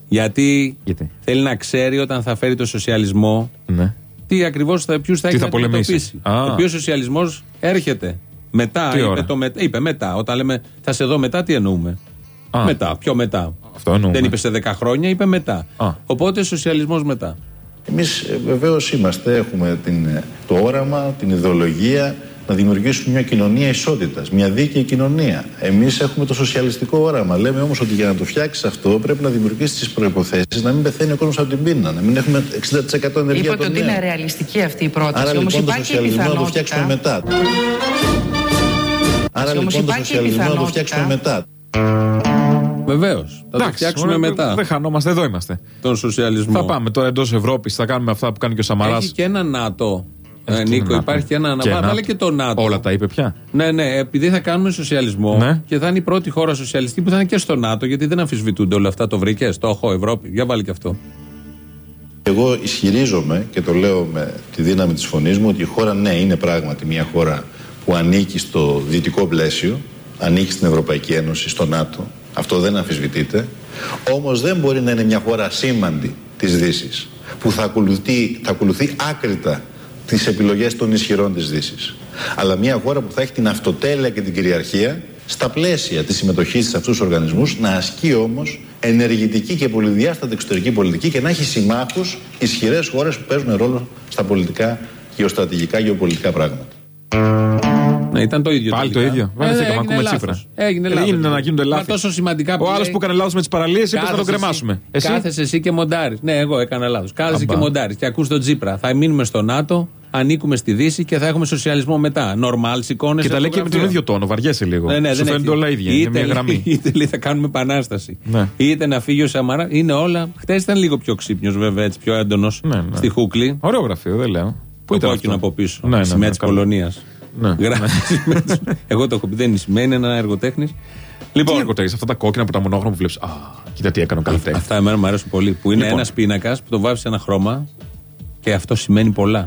Γιατί, Γιατί; θέλει να ξέρει όταν θα φέρει το σοσιαλισμό Ναι. τι ακριβώς θα, ποιους θα Τι έχει θα να πολεμήσει. αντιμετωπίσει. Α. Ο οποίος σοσιαλισμός έρχεται. Μετά, Τι είπε, ώρα; το μετα, είπε μετά. Όταν λέμε θα σε δω μετά, τι εννοούμε; Α. Μετά, πιο μετά. Αυτό εννοούμε. Δεν είπε σε 10 χρόνια, είπε μετά. Α. Οπότε σοσιαλισμός μετά. Εμείς ε, βεβαίως είμαστε, έχουμε την, ε, το όραμα, την ιδεολογία να δημιουργήσουμε μια κοινωνία ισότητας, μια δίκαιη κοινωνία. Εμείς έχουμε το σοσιαλιστικό όραμα. Λέμε όμως ότι για να το φτιάξεις αυτό πρέπει να δημιουργήσεις τις προϋποθέσεις να μην πεθαίνει ο κόσμος από την πείνα, να μην έχουμε 60% ενεργεία Είπατε των ότι είναι νέων. ρεαλιστική αυτή η πρόταση. Άρα Όμως λοιπόν το υπάρχει η σοσιαλισμό να το φτιάξουμε πιθανότητα. μετά. Άρα Όμως λοιπόν το υπάρχει η σοσιαλισμό να το πιθανότητα- φτιάξουμε μετά. Βεβαίως. Θα το Εντάξει, φτιάξουμε ωραία, μετά. Δεν χανόμαστε, εδώ είμαστε. Τον σοσιαλισμό. Θα πάμε τώρα εντός Ευρώπης, θα κάνουμε αυτά που κάνει και ο Σαμαράς. Έχει και ένα ΝΑΤΟ. Ε, Νίκο, υπάρχει και ένα ΝΑΤΟ. Βάλε και το ΝΑΤΟ. Όλα τα είπε πια; Ναι, ναι, επειδή θα κάνουμε σοσιαλισμό Ναι. και θα είναι η πρώτη χώρα σοσιαλιστή που θα είναι και στο ΝΑΤΟ, γιατί δεν αμφισβητούνται όλα αυτά. Το βρήκες. Το έχω, Ευρώπη. Για βάλει και αυτό. Εγώ ισχυρίζομαι και το λέω με τη δύναμη της φωνής μου ότι η χώρα ναι είναι πράγματι μια χώρα που ανήκει στο δυτικό πλαίσιο, ανήκει στην Ευρωπαϊκή Ένωση, στο ΝΑΤΟ. Αυτό δεν αμφισβητείται. Όμως δεν μπορεί να είναι μια χώρα σήμαντη της Δύσης που θα ακολουθεί, θα ακολουθεί άκρητα τις επιλογές των ισχυρών της Δύσης. Αλλά μια χώρα που θα έχει την αυτοτέλεια και την κυριαρχία στα πλαίσια της συμμετοχής σε αυτούς τους οργανισμούς να ασκεί όμως ενεργητική και πολυδιάστατη εξωτερική πολιτική και να έχει συμμάχους ισχυρές χώρες που παίζουν ρόλο στα πολιτικά, γεωστρατηγικά, γεωπολιτικά πράγματα. Ναι, ήταν το ίδιο. Πάλι τελικά. το ίδιο. Ε, Βαρεθήκαμε, έγινε ακούμε λάθος. τσίπρα. Έγινε Ε, λάθος. είναι να γίνονται Μα λάθη. τόσο σημαντικά Ο άλλος λέει, που έκανε λάθος με τις παραλίες είπε θα τον κάθεσαι κρεμάσουμε. εσύ- Εσύ. Κάθεσαι εσύ και μοντάρεις. Ναι, εγώ έκανα λάθος. Κάθεσαι Αμπά. και μοντάρεις και ακούς τον Τσίπρα. Θα μείνουμε στο ΝΑΤΟ, ανήκουμε στη Δύση και θα έχουμε σοσιαλισμό μετά. Νορμάλ, σηκώνε. Και τα λέει και με τον ίδιο τόνο, βαριέσαι λίγο. Ναι, ναι, Σου δεν φαίνονται έχει. όλα ίδια. Είναι Είτε, μια γραμμή. είτε λέει θα κάνουμε επανάσταση. Ναι. Είτε να φύγει ο Σαμαρά. Είναι όλα. Χθε ήταν λίγο πιο ξύπνιος, βέβαια, έτσι πιο έντονος Ναι, ναι. στη Χούκλη. Ωραίο γραφείο, δεν λέω. Πού Το ήταν κόκκινο αυτό; από πίσω. Ναι, ναι, σημαία ναι, τη καλά. Πολωνία. Ναι. Εγώ το έχω πει, δεν είναι σημαία, είναι ένα εργοτέχνης. Τι Λοιπόν, εργοτέχνης, αυτά τα κόκκινα από τα μονόχρωμα που βλέπεις. Α, κοίτα τι έκανε ο καλλιτέχνης. αυτά εμένα μου αρέσουν πολύ. Που είναι Λοιπόν. ένας πίνακας που το βάζει σε ένα χρώμα και αυτό σημαίνει πολλά.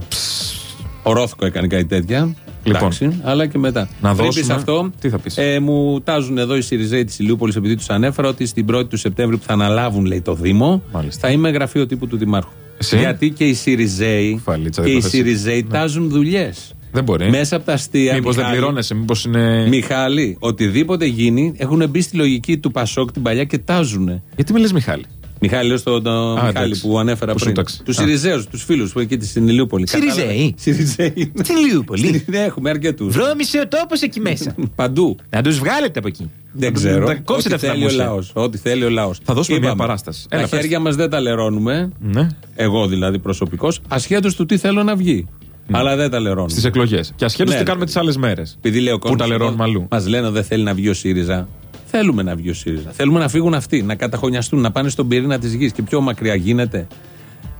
Ο Ρόθκο έκανε κάτι τέτοια. Λοιπόν. Εντάξει, αλλά και μετά. Να Πριν δώσουμε- πεις αυτό, τι θα πεις; Ε, μου τάζουν εδώ οι Σιριζέοι της Ηλιούπολης, επειδή τους ανέφερα ότι στην 1η του Σεπτέμβρη που θα αναλάβουν, λέει, το Δήμο, Μάλιστα. θα είμαι γραφείο τύπου του Δημάρχου. Εσύ; Γιατί και οι Σιριζέοι, Φαλίτσα, και οι δεν το θες. Σιριζέοι Ναι. τάζουν δουλειές. Δεν μπορεί. Μέσα από τα αστεία. Μήπως δεν Μιχάλη, πληρώνεσαι, μήπως είναι. Μιχάλη, οτιδήποτε γίνει, έχουν μπει στη λογική του Πασόκ την παλιά και τάζουν. Γιατί με λε Μιχάλη; Μιχάλη, λέω στον τον Μιχάλη εντάξει. που ανέφερα Που σου πριν. τάξει. Τους Α. Σιριζέους, τους φίλους που εκεί στην Ηλιούπολη. Σιριζέοι; Κατάλαβε. Σιριζέοι. Στην Ηλιούπολη; Ναι, έχουμε αρκετούς. Βρώμησε ο τόπο εκεί μέσα. Παντού. Να τους βγάλετε από εκεί. Δεν τα- ξέρω. τα κόψετε Ό,τι αυτά θέλει τα ο μουσια. λαός. Ό,τι θέλει ο λαός. Θα δώσουμε μια παράσταση. Έλα, Τα πες. χέρια μας δεν τα λερώνουμε. Ναι. Εγώ δηλαδή προσωπικώς. Ασχέτως του τι θέλω να βγει. Αλλά δεν τα λερώνουμε. Στις εκλογές. Και ασχέτως Ναι. τι κάνουμε τις άλλες μέρες. Επειδή λέει ο Πού τα λερώνουμε αλλού. Μας λένε ότι δεν θέλει να βγει ο ΣΥΡΙΖΑ. Θέλουμε να βγει ο ΣΥΡΙΖΑ. Θέλουμε να φύγουν αυτοί, να καταχωνιαστούν, να πάνε στον πυρήνα της γης. Και πιο μακριά γίνεται.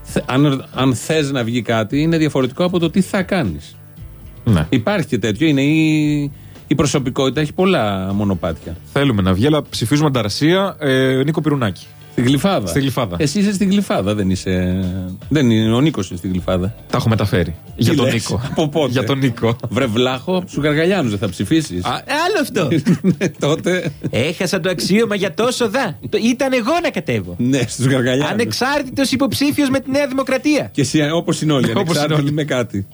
Θε- Αν, αν θες να βγει κάτι, είναι διαφορετικό από το τι θα κάνεις. Ναι. Υπάρχει και τέτοιο. Είναι η, η προσωπικότητα, έχει πολλά μονοπάτια. Θέλουμε να βγει, αλλά ψηφίζουμε Ανταρσία, ε, Νίκο Πυρουνάκη. Στην Γλυφάδα. Στη Γλυφάδα. Εσύ είσαι στην Γλυφάδα, δεν είσαι. Δεν είναι, ο Νίκος είναι στην Γλυφάδα. Τα έχω μεταφέρει. Για τον λες, Νίκο. από πότε; Για τον Νίκο. Βρε βλάχο, στου Γαργαλιάνου δεν θα ψηφίσεις. Άλλο αυτό. τότε. Έχασα το αξίωμα για τόσο δα. Το- Ήταν εγώ να κατέβω. Ναι, στου Γαργαλιάνου. Ανεξάρτητος υποψήφιος με τη Νέα Δημοκρατία. Και εσύ, όπως είναι όλοι, Όπως είναι ανεξάρτητοι όλοι. με κάτι.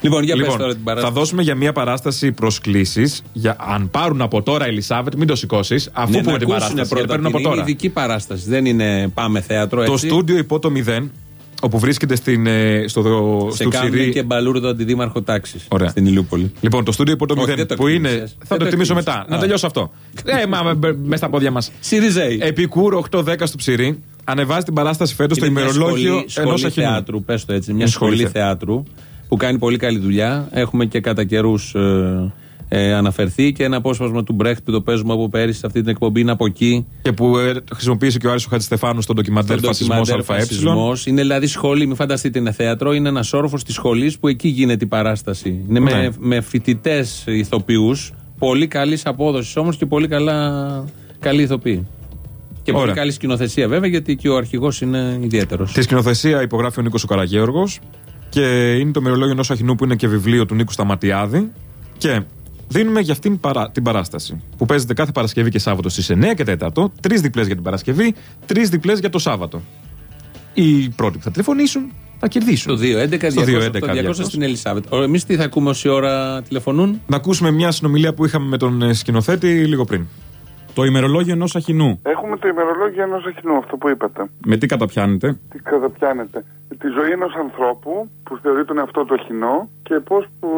Λοιπόν, για πες Λοιπόν, τώρα την θα παράσταση. δώσουμε για μια παράσταση προσκλήσεις. Για αν πάρουν από τώρα, Ελισάβετ, μην το σηκώσεις. Αφού Ναι, πούμε να την ακούσουνε παράσταση. πρώτα γιατί παίρνουν την- από Είναι τώρα. ειδική παράσταση. Δεν είναι πάμε θέατρο. Το έτσι. στούντιο υπό το 0, όπου βρίσκεται στην, ε, στο, Σε στο κάνουν Ψηρή. και μπαλούρδο αντιδήμαρχο τάξης Ωραία. στην Ηλιούπολη. Λοιπόν, το στούντιο υπό το Όχι, 0 δεν το που είναι. εκτίμησες. Θα Δεν το το εκτιμήσω εκτίμησες. μετά. Να Α. τελειώσω αυτό. ε, μα με στα πόδια μας. Σιριζέη. Επικούρ 8-10 στο Ψηρή ανεβάζει την παράσταση φέτος στο Είναι μια ημερολόγιο σχολή- ενός σχολή αχινού. θεάτρου, πες το έτσι. Μια Μια σχολή σχολή θε- θεάτρου που κάνει πολύ καλή δουλειά. Έχουμε και κατά καιρούς ε, ε, αναφερθεί και ένα απόσπασμα του Μπρέχτ που το παίζουμε από πέρυσι σε αυτή την εκπομπή είναι από εκεί. Και που ε, χρησιμοποίησε και ο Άρης ο Χατζηστεφάνου στο ντοκιμαντέρ Το Φασισμό ντοκιμαντέρ ΑΕ. Φασισμός. Είναι δηλαδή σχολή, μην φανταστείτε είναι θέατρο, είναι ένας όροφος της σχολής που εκεί γίνεται η παράσταση. Είναι Ναι. με, με φοιτητές ηθοποιούς, πολύ καλής απόδοσης όμως και πολύ καλά, καλή ηθοποιοί. Και πολύ Ωραία. καλή σκηνοθεσία βέβαια, γιατί και ο αρχηγός είναι ιδιαίτερος. Τη σκηνοθεσία υπογράφει ο Νίκος ο Καραγέωργο και είναι το μερολόγιο ενός αχινού που είναι και βιβλίο του Νίκου Σταματιάδη. Και δίνουμε για αυτήν παρά- την παράσταση που παίζεται κάθε Παρασκευή και Σάββατο στις 9 και 4. Τρεις διπλές για την Παρασκευή, τρεις διπλές για το Σάββατο. Οι πρώτοι που θα τηλεφωνήσουν θα κερδίσουν. Το 2-11-200 Στο 2-11-200. στην Ελισάβετ. Εμείς τι θα ακούμε όση ώρα τηλεφωνούν; Να ακούσουμε μια συνομιλία που είχαμε με τον ε, σκηνοθέτη λίγο πριν. Το ημερολόγιο ενός αχινού. Έχουμε το ημερολόγιο ενός αχινού, αυτό που είπατε. Με τι καταπιάνετε. Τι καταπιάνετε. Τη ζωή ενός ανθρώπου που θεωρεί τον εαυτό του αχινό και πώς που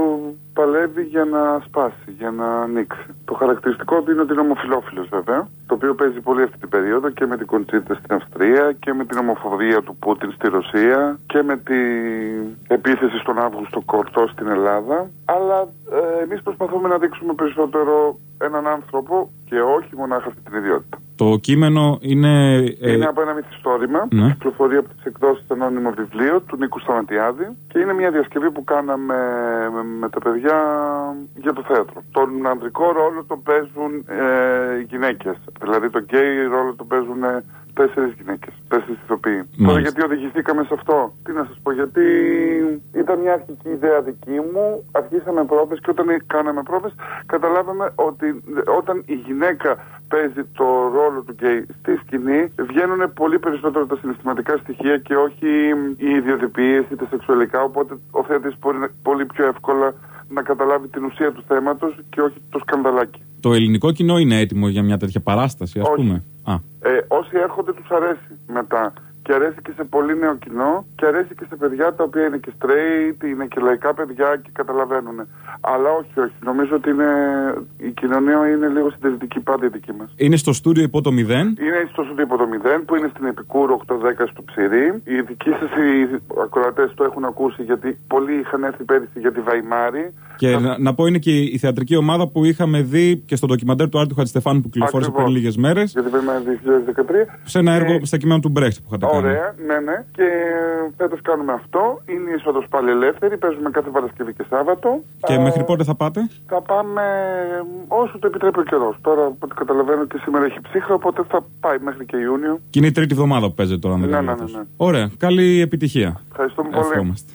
παλεύει για να σπάσει, για να ανοίξει. Το χαρακτηριστικό του είναι ότι είναι ομοφυλόφιλος βέβαια, το οποίο παίζει πολύ αυτή την περίοδο και με την Κοντσίτα στην Αυστρία και με την ομοφοβία του Πούτιν στη Ρωσία και με την επίθεση στον Αύγουστο Κορτό στην Ελλάδα. Αλλά ε, εμείς προσπαθούμε να δείξουμε περισσότερο έναν άνθρωπο και όχι μονάχα αυτή την ιδιότητα. Το κείμενο είναι. ε, Είναι από ένα μυθιστόρημα που ναι. κυκλοφορεί από τις εκδόσεις Ανώνυμο Βιβλίο του Νίκου Σταματιάδη και είναι μια διασκευή που κάναμε με, με τα παιδιά για το θέατρο. Τον ανδρικό ρόλο τον παίζουν ε, οι γυναίκες. Δηλαδή τον γκέι ρόλο τον παίζουν ε, τέσσερις γυναίκες, τέσσερις ηθοποιοί. Τώρα γιατί οδηγηθήκαμε σε αυτό; Τι να σας πω, γιατί ήταν μια αρχική ιδέα δική μου. Αρχίσαμε πρόβε και όταν κάναμε πρόβε, καταλάβαμε ότι όταν η γυναίκα παίζει το ρόλο του γκέι στη σκηνή, βγαίνουν πολύ περισσότερο τα συναισθηματικά στοιχεία και όχι οι ιδιοτυπίε ή τα σεξουαλικά. Οπότε ο θέατης μπορεί να- πολύ πιο εύκολα να καταλάβει την ουσία του θέματος και όχι το σκανδαλάκι. Το ελληνικό κοινό είναι έτοιμο για μια τέτοια παράσταση, ας Όχι. πούμε. Α. Ε, όσοι έρχονται τους αρέσει μετά. Και αρέσει και σε πολύ νέο κοινό και αρέσει και σε παιδιά τα οποία είναι και straight, είναι και λαϊκά παιδιά και καταλαβαίνουν. Αλλά όχι, όχι. Νομίζω ότι είναι, η κοινωνία είναι λίγο συντηρητική πάντα η δική μας. Είναι στο στούριο υπό το 0. Είναι στο Σουδίπο το 0 που είναι στην Επικούρου 810 στο Ψηρή. Οι δικοί σας οι ακροατές το έχουν ακούσει γιατί πολλοί είχαν έρθει πέρυσι για τη Βαϊμάρη. Και να, να πω είναι και η θεατρική ομάδα που είχαμε δει και στο ντοκιμαντέρ του Άρτου Χατζηστεφάνου που κυκλοφόρησε πριν Ακριβώς. λίγες μέρες. Για τη Βαϊμάρη 2013. Σε ένα έργο Ε, στα κείμενα του Μπρέχτ που είχατε κάνει. Ωραία, ναι, ναι. Και φέτος κάνουμε αυτό. Είναι η είσοδο πάλι ελεύθερη. Παίζουμε κάθε Παρασκευή και Σάββατο. Και Ε, μέχρι πότε θα πάτε; Θα πάμε όσο το επιτρέπει ο καιρός. Τώρα, από ό,τι καταλαβαίνω και σήμερα έχει ψύχρα, οπότε θα πάει μέχρι και Ιούνιο. Και είναι η τρίτη εβδομάδα που παίζετε τώρα. αν δεν Ναι, κάνω ναι, λάθος. ναι, ναι. Ωραία. Καλή επιτυχία. Ευχαριστούμε πολύ. Ευχόμαστε.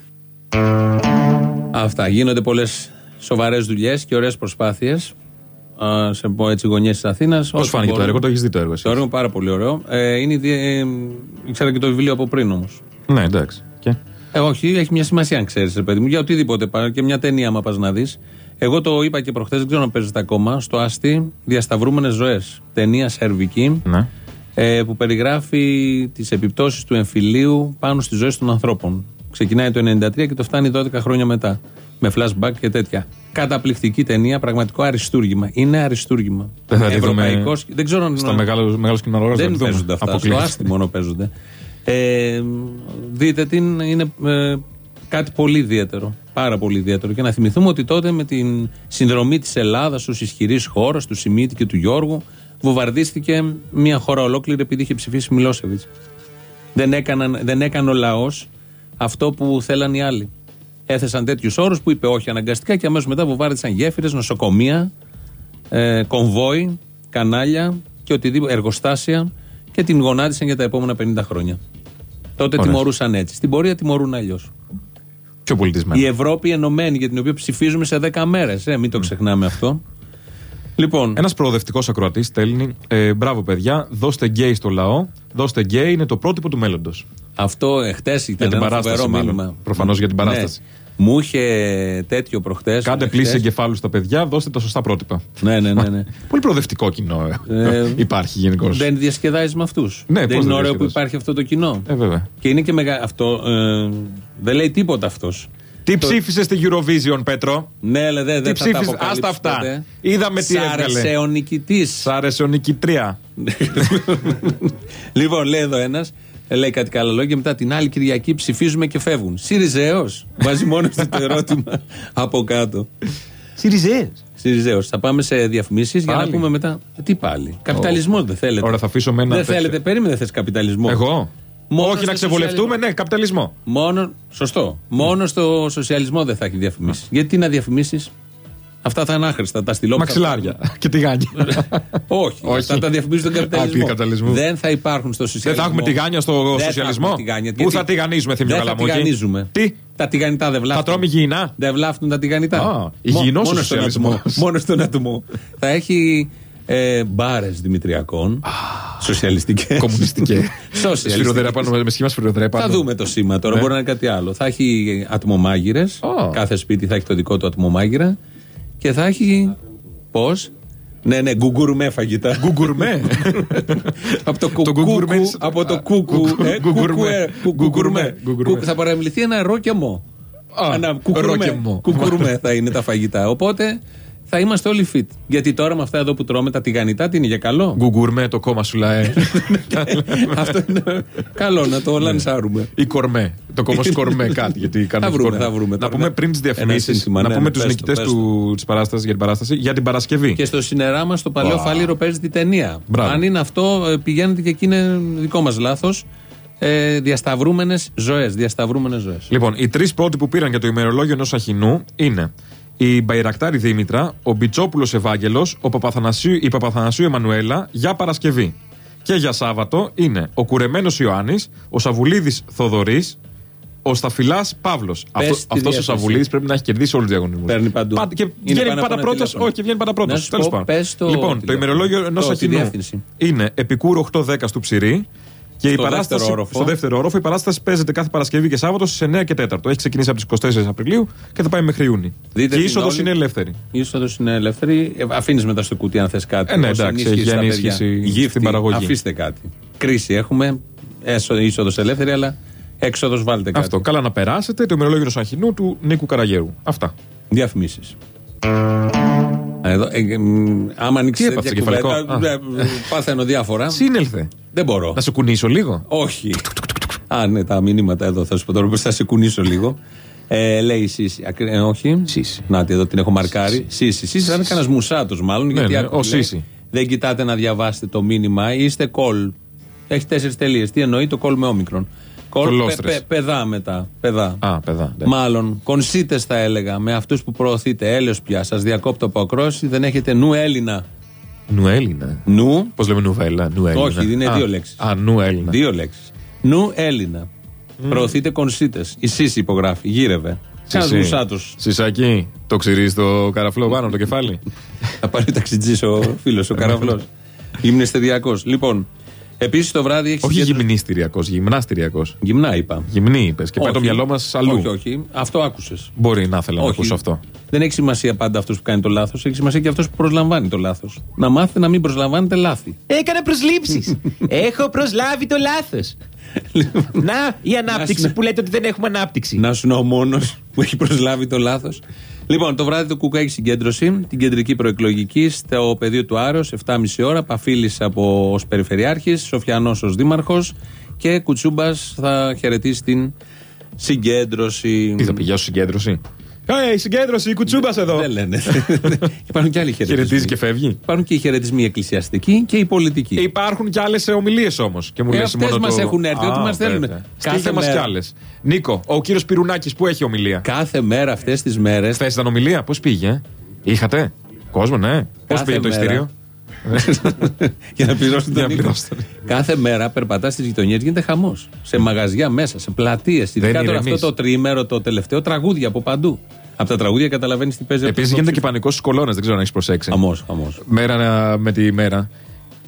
Αυτά. Γίνονται πολλές σοβαρές δουλειές και ωραίες προσπάθειες. Σε πω έτσι γωνιές της Αθήνας. Πώ φάνηκε το έργο, το έχεις δει το έργο εσύ. Το έργο είναι πάρα πολύ ωραίο. Ε, είναι, ιδι- ε, ήξερα και το βιβλίο από πριν όμως. Ναι, εντάξει. Και; Ε, όχι, έχει μια σημασία αν ξέρεις, παιδί μου, για οτιδήποτε. πά- Και μια ταινία, άμα πας να δεις. Εγώ το είπα και προχθές, δεν ξέρω αν παίζεται ακόμα. Στο Άστι, Διασταυρούμενες Ζωές. Ταινία σερβική. Ναι. ε, που περιγράφει τις επιπτώσεις του εμφυλίου πάνω στις ζωές των ανθρώπων. Ξεκινάει το 1993 και το φτάνει 12 χρόνια μετά. Με flashback και τέτοια. Καταπληκτική ταινία, πραγματικό αριστούργημα. Είναι αριστούργημα. Δεν θα τη δούμε Ευρωπαϊκός- δεν ξέρω αν Στα μεγάλου μεγάλους κοινωνικούς δεν παίζονται αυτά. Στο άστι μόνο παίζονται. Ε, δείτε την, είναι ε, κάτι πολύ ιδιαίτερο. Πάρα πολύ ιδιαίτερο. Και να θυμηθούμε ότι τότε με την συνδρομή της Ελλάδας ω ισχυρή χώρα, του Σιμίτη και του Γιώργου, βομβαρδίστηκε μια χώρα ολόκληρη επειδή είχε ψηφίσει Μιλόσεβιτς. Δεν, έκαναν, δεν έκανε ο λαός αυτό που θέλαν οι άλλοι. Έθεσαν τέτοιους όρους που είπε όχι αναγκαστικά και αμέσως μετά βουβάρδισαν γέφυρες, νοσοκομεία, ε, κομβόι, κανάλια και οτιδήποτε, εργοστάσια και την γονάτισαν για τα επόμενα 50 χρόνια. Τότε Ωραία. τιμωρούσαν έτσι. Στην πορεία τιμωρούν αλλιώς. Πιο πολιτισμένο. Η Ευρώπη ενωμένη για την οποία ψηφίζουμε σε 10 μέρες. Ε, μην το ξεχνάμε αυτό. Λοιπόν, Ένας προοδευτικός ακροατής στέλνει: ε, Μπράβο, παιδιά, δώστε γκέι στο λαό. Δώστε γκέι είναι το πρότυπο του μέλλοντος. Αυτό εχθές ήταν την ένα παράσταση, φοβερό μάλλον. μήνυμα. Προφανώς για την παράσταση. Ναι. Μου είχε τέτοιο προχτές. Κάντε πλύση εγκεφάλου στα παιδιά, δώστε τα σωστά πρότυπα. Ναι, ναι, ναι. ναι. Πολύ προοδευτικό κοινό ε, Ε, υπάρχει γενικώς. Δεν διασκεδάζεις με αυτούς. Ναι, δεν πώς είναι δεν ωραίο που διασκεδάζεις. υπάρχει αυτό το κοινό. Ε, βέβαια. Και είναι και μεγα... αυτό. Ε, δεν λέει τίποτα αυτός. Τι ψήφισε στη Eurovision, Πέτρο; Ναι, αλλά δεν Τι δεν θα τα ψήφισες, αποκαλύψω άστα αυτά. ποτέ. Είδαμε τι Σ' άρεσε έβγαλε. ο νικητής. Σ' άρεσε ο νικητρία. λοιπόν, λέει εδώ ένας, λέει κάτι καλά λόγια και μετά την άλλη Κυριακή ψηφίζουμε και φεύγουν. Σιριζέος. Βάζει μόνο του το ερώτημα από κάτω. Συριζέε. Σιριζέος. Θα πάμε σε διαφημίσεις για να Πάλι; πούμε μετά. Ε, Τι πάλι; Καπιταλισμό δεν θέλετε. Ωραία, θα αφήσω με ένα Δεν τέτοιο. θέλετε, περίμενε, θες καπιταλισμό. Εγώ; Μόνο Όχι στο να ξεβολευτούμε, σοσιαλισμό. ναι, καπιταλισμό. Μόνο, σωστό. Μόνο στο σοσιαλισμό δεν θα έχει διαφημίσεις. Γιατί να διαφημίσεις; Αυτά θα είναι άχρηστα. Τα στυλό Μαξιλάρια και τηγάνια. Όχι, Όχι. αυτά τα διαφημίζει τον Α, καπιταλισμό. του καπιταλισμού. Δεν θα υπάρχουν στο Δεν σοσιαλισμό. θα έχουμε τηγάνια στο Δεν θα σοσιαλισμό. έχουμε τηγάνια. Πού Γιατί θα τηγανίζουμε, Θήμιο Δεν θα Καλαμούκη; τηγανίζουμε. Τι, Τα τηγανιτά δεν βλάφτουν. θα τρώμε υγιεινά; Δεν βλάφτουν τα τηγανιτά. Α, υγιεινός ο μόνο στον σοσιαλισμός. ατμό. Μόνο στον ατμό. θα έχει ε, μπάρες Δημητριακών. Σοσιαλιστικές. Κομμουνιστικές. Σφυροδρέπα, Σοσιαλιστικέ. με σχήμα σφυροδρέπα. Θα δούμε το σήμα τώρα. Ναι. Μπορεί να είναι κάτι άλλο. Θα έχει ατμομάγειρες. Ω. Κάθε σπίτι θα έχει το δικό του ατμομάγειρα. Και θα έχει. Πώς; Ναι, ναι, γκουγκουρμέ φαγητά. Γκουγκουρμέ. από το Το κουκούκου, γκουγκουρμέ είναι- από το Α, κούκου. γκου- ε, γκουγκουρμέ. κούκου, ε, κου- Γκουγκουρμέ. γκουγκουρμέ. Γκουγκουρμέ. Κου- Θα παραμιληθεί ένα ρο και μο. Α, Ένα ρο κουκουρμέ. και μο. Κουκουρμέ θα είναι τα φαγητά. Οπότε θα είμαστε όλοι fit. Γιατί τώρα με αυτά εδώ που τρώμε τα τηγανιτά, τι είναι για καλό; Γκουγκουρμέ το κόμμα σου λαέ. Αυτό είναι καλό να το λανσάρουμε. Ή κορμέ. Το κόμμα σου κορμέ κάτι. Γιατί κάνουμε Θα βρούμε, κορμέ. θα βρούμε Να τώρα. πούμε πριν τις Ένα διαφημίσεις, σύνθημα, να ναι, πούμε ναι, τους πες το, νικητές πες το. της παράστασης για την παράσταση για την Παρασκευή. Και στο συνερά μας το παλαιό φάληρο παίζει τη ταινία. Μπράβο. Αν είναι αυτό, ε, πηγαίνετε και εκεί είναι δικό μας λάθος. Ε, διασταυρούμενες ζωές. Διασταυρούμενες ζωές. Λοιπόν, οι τρεις πρώτοι που πήραν για το ημερολόγιο ενός Αχινού είναι η Μπαϊρακτάρη Δήμητρα, ο Μπιτσόπουλος Ευάγγελος, ο Παπαθανασίου, η Παπαθανασίου Εμμανουέλα για Παρασκευή. Και για Σάββατο είναι ο Κουρεμένος Ιωάννης, ο Σαβουλίδης Θοδωρής, ο Σταφυλάς Παύλος. τη Αυτός ο διεύθυνση. Σαβουλίδης πρέπει να έχει κερδίσει όλους τους διαγωνισμούς. Παίρνει παντού. Και Είναι βγαίνει πάνω από πάντα ένα πρώτο. τηλέφωνο. Όχι, και βγαίνει πάντα πρώτος. Να σου Τέλος πω, πάντων. πες το Λοιπόν, το τηλέφωνο. ημερολόγιο ενός Το, τη Αχινού διεύθυνση. είναι Επικούρου 8-10 του Ψηρή. Και η Στο παράσταση, δεύτερο όροφο. στο δεύτερο όροφο, η παράσταση παίζεται κάθε Παρασκευή και Σάββατο στις 9 και 4. Έχει ξεκινήσει από τις 24 Απριλίου και θα πάει μέχρι Ιούνι. Δείτε και η την είσοδος όλη. είναι ελεύθερη. Η είσοδος είναι ελεύθερη. Αφήνεις μετά στο κουτί αν θες κάτι. Ε, ναι, Ως εντάξει, ενίσχυση έχει στα ενίσχυση παιδιά. στην Γύφτη, παραγωγή. Αφήστε κάτι. Κρίση έχουμε. Είσοδος ελεύθερη, αλλά έξοδος βάλτε κάτι. Αυτό. Καλά να περάσετε. Το ημερολόγιο του Αχινού του Νίκου Καραγέρου. Αυτά. Διαφημίσεις. Εδώ, ε, ε, μ, άμα ανοίξεις Τι έπαθε, τέτοια κεφαλικό; κουβέντα, Α. ε, ε, παθαίνω διάφορα. Σύνελθε. Δεν μπορώ. Να σε κουνήσω λίγο; Όχι. Α, ναι, τα μηνύματα εδώ θα σου πω τώρα που θα σε κουνήσω λίγο. Ε, λέει η Σύση. Ακρι- ε, όχι. Σύση. Να, εδώ την έχω μαρκάρει. Σύση. Σύση θα είναι κανένας μουσάτος μάλλον. γιατί ναι, άκου ο τι λέει. Σύση. Δεν κοιτάτε να διαβάσετε το μήνυμα. Είστε κολ. Έχει τέσσερις τελείες. Τι εννοεί το κολ με όμικρον. Κολ πε, Κολόστρες. πε, παιδά μετά. Παιδά. Α, παιδά. ναι. Μάλλον, κονσίτες θα έλεγα, με αυτούς που προωθείτε. Έλεος πια. Σας διακόπτω από ακρόση. Δεν έχετε νου Έλληνα. Νουέλληνα. Νου, Πώς λέμε νουβέλα, νουέλληνα. Όχι, είναι Α, δύο λέξεις. Α, νουέλληνα. δύο λέξεις. Νου Έλληνα. Προωθείτε κονσίτες. Η Σύση υπογράφει. Γύρευε. Ένα Σισί. μουσάτο. Σισάκι, το ξηρίζει το καραφλό πάνω από το κεφάλι. Θα πάρει ταξιτζή ο φίλος, ο καραφλός. Γυμνεστεριακό. Λοιπόν, επίσης το βράδυ έχεις. όχι γυμνίστηριακό, γυμνάστηριακό. Γυμνά είπα. Γυμνή είπες και πάει το Όχι. μυαλό μας αλλού. Όχι, όχι. Αυτό άκουσες. Μπορεί να ήθελα να ακούσω αυτό. Δεν έχει σημασία πάντα αυτός που κάνει το λάθος. Έχει σημασία και αυτός που προσλαμβάνει το λάθος. Να μάθετε να μην προσλαμβάνετε λάθη. Έκανα προσλήψεις. Έχω προσλάβει το λάθος. Να, η ανάπτυξη Να σου- που λέτε ότι δεν έχουμε ανάπτυξη. Να σου είναι ο μόνος που έχει προσλάβει το λάθος. Λοιπόν, το βράδυ το Κούκα έχει συγκέντρωση, την κεντρική προεκλογική στο πεδίο του Άρο, 7.30 ώρα. Παφίλης από ως Περιφερειάρχης, Σοφιανός ως Δήμαρχος και Κουτσούμπας θα χαιρετήσει την συγκέντρωση. Τι θα πει, για σου συγκέντρωση. Ε, η συγκέντρωση, η κουτσούμπας εδώ. Δεν λένε. Υπάρχουν και άλλοι χαιρετισμοί. Χαιρετίζει και φεύγει. Υπάρχουν και οι χαιρετισμοί εκκλησιαστικοί και οι πολιτικοί. Υπάρχουν και άλλες ομιλίες όμως. Και μου Ε, λες αυτές μόνο μας το- έχουν έρθει, ό,τι Α, μας θέλουν. βέβαια. Κάθε Στείλτε μας μέρα. κι άλλες. Νίκο, ο κύριος Πυρουνάκης που έχει ομιλία. Κάθε μέρα αυτές τις μέρε. Χθες ήταν ομιλία, πώς πήγε. ε; Είχατε; Κόσμο, ναι. Πώς Κάθε πήγε το μέρα. Ειστήριο. για να πληρώσουν Για τον να Νίκο. πληρώσετε. Κάθε μέρα περπατάς στις γειτονιές, γίνεται χαμός. Σε μαγαζιά μέσα, σε πλατείες. Ειδικά τώρα ηρεμείς. αυτό το τριήμερο, το τελευταίο, τραγούδια από παντού. Από τα τραγούδια καταλαβαίνεις τι παίζει. Επίσης γίνεται και πανικός στι κολόνες, δεν ξέρω αν έχεις προσέξει. Χαμός, χαμός. Μέρα με τη μέρα.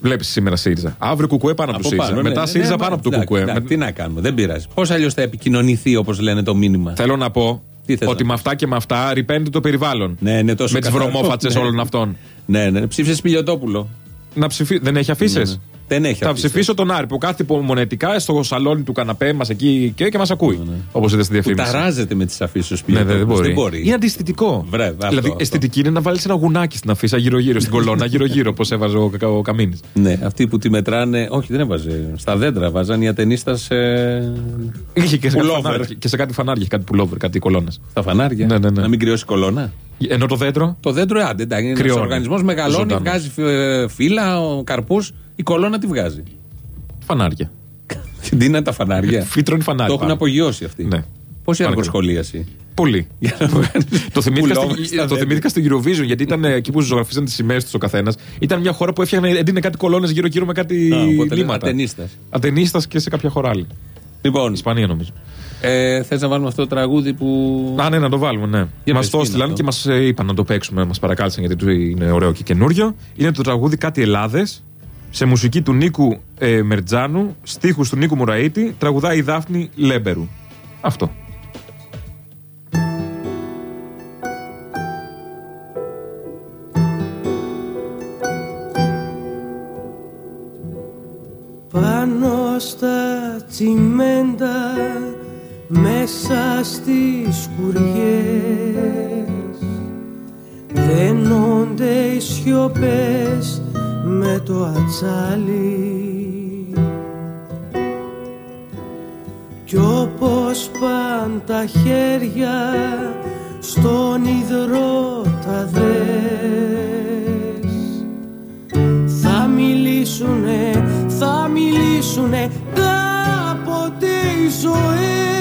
Βλέπεις σήμερα ΣΥΡΙΖΑ. Αύριο κουκουέ πάνω από το ΣΥΡΙΖΑ. Μετά ΣΥΡΙΖΑ πάνω από το κουκουέ. Με- ναι, Τι να κάνουμε, δεν πειράζει. Πώς αλλιώς θα επικοινωνηθεί όπως λένε το μήνυμα; Θέλω να πω Τι θες ότι να με αυτά και με αυτά ρηπαίνεται το περιβάλλον. Ναι, είναι τόσο με τις καθαρό. βρωμόφατσες Ναι. όλων αυτών. Ναι, ναι. Ψήφισες Πιλιοτόπουλο. Να ψηφί... Δεν έχει αφήσεις; Ναι, ναι. Δεν έχει Θα αφήσεις. ψηφίσω τον Άρη που κάθεται υπομονετικά στο σαλόνι του καναπέ μας εκεί και, και μας ακούει. Όπως είδες στη Ναι, Που διαφήμιση. ταράζεται με τις αφήσεις του Ναι, δεν, Πιλιοτόπουλο. μπορεί. Είναι αντιστητικό. Βρε, αυτό, δηλαδή, αυτό. αισθητική είναι να βάλεις ένα γουνάκι στην αφίσα γύρω-γύρω, στην κολόνα, γύρω-γύρω, όπως έβαζε ο, ο Καμίνης. Ναι, αυτοί που τη μετράνε. Όχι, δεν έβαζε. Στα δέντρα βάζαν οι ατενίστας σε... Είχε και σε, κάτι Πουλόβερ. φανάρια, και σε κάτι φανάρια, είχε κάτι πουλόβερ, κάτι κολόνες. στα φανάρια. Ναι, ναι, ναι. Να μην κρυώσει η κολόνα. Ενώ το δέντρο; Το δέντρο, άντε, εντάξει, είναι Κρυώνει. ένας οργανισμός μεγαλώνει, Ζωντανός. βγάζει ε, φύλλα, καρπούς, η κολόνα τη βγάζει. Φανάρια. Τι είναι τα φανάρια; Φύτρωνε φανάρια. Το έχουν πάνω. απογειώσει αυτοί. Ναι. Πόση Πάνε αργοσχολίαση. Πολύ. Για να βγάλεις το θυμήθηκα, πουλόβερ στη- στα το δέντρα. θυμήθηκα στην Eurovision γιατί ήταν ε, εκεί που ζωγραφίζαν τις σημαίες τους ο καθένας. Ήταν μια χώρα που έφτιαχνε, έδινε κάτι κολόνες γύρω-γύρω με κάτι Α, οπότε λέει νήματα. ατενίστας. Ατενίστας και σε κάποια χώρα άλλη. Λοιπόν, Ισπανία νομίζω. ε, θες να βάλουμε αυτό το τραγούδι που. Α, ναι, να το βάλουμε, ναι. Για Μας πες, το τι έστειλαν είναι και μας είπαν να το παίξουμε. Μας παρακάλεσαν γιατί του είναι ωραίο και καινούριο. Είναι το τραγούδι Κάτι Ελλάδες. Σε μουσική του Νίκου ε, Μερτζάνου, στίχους του Νίκου Μουραήτη, τραγουδάει η Δάφνη Λέμπερου. Αυτό. Τσιμέντα μέσα στις σκουριές Δένονται οι σιωπές με το ατσάλι. Κι όπως παν τα χέρια στον υδρότα δες θα μιλήσουνε, θα μιλήσουνε κάποτε οι ζωές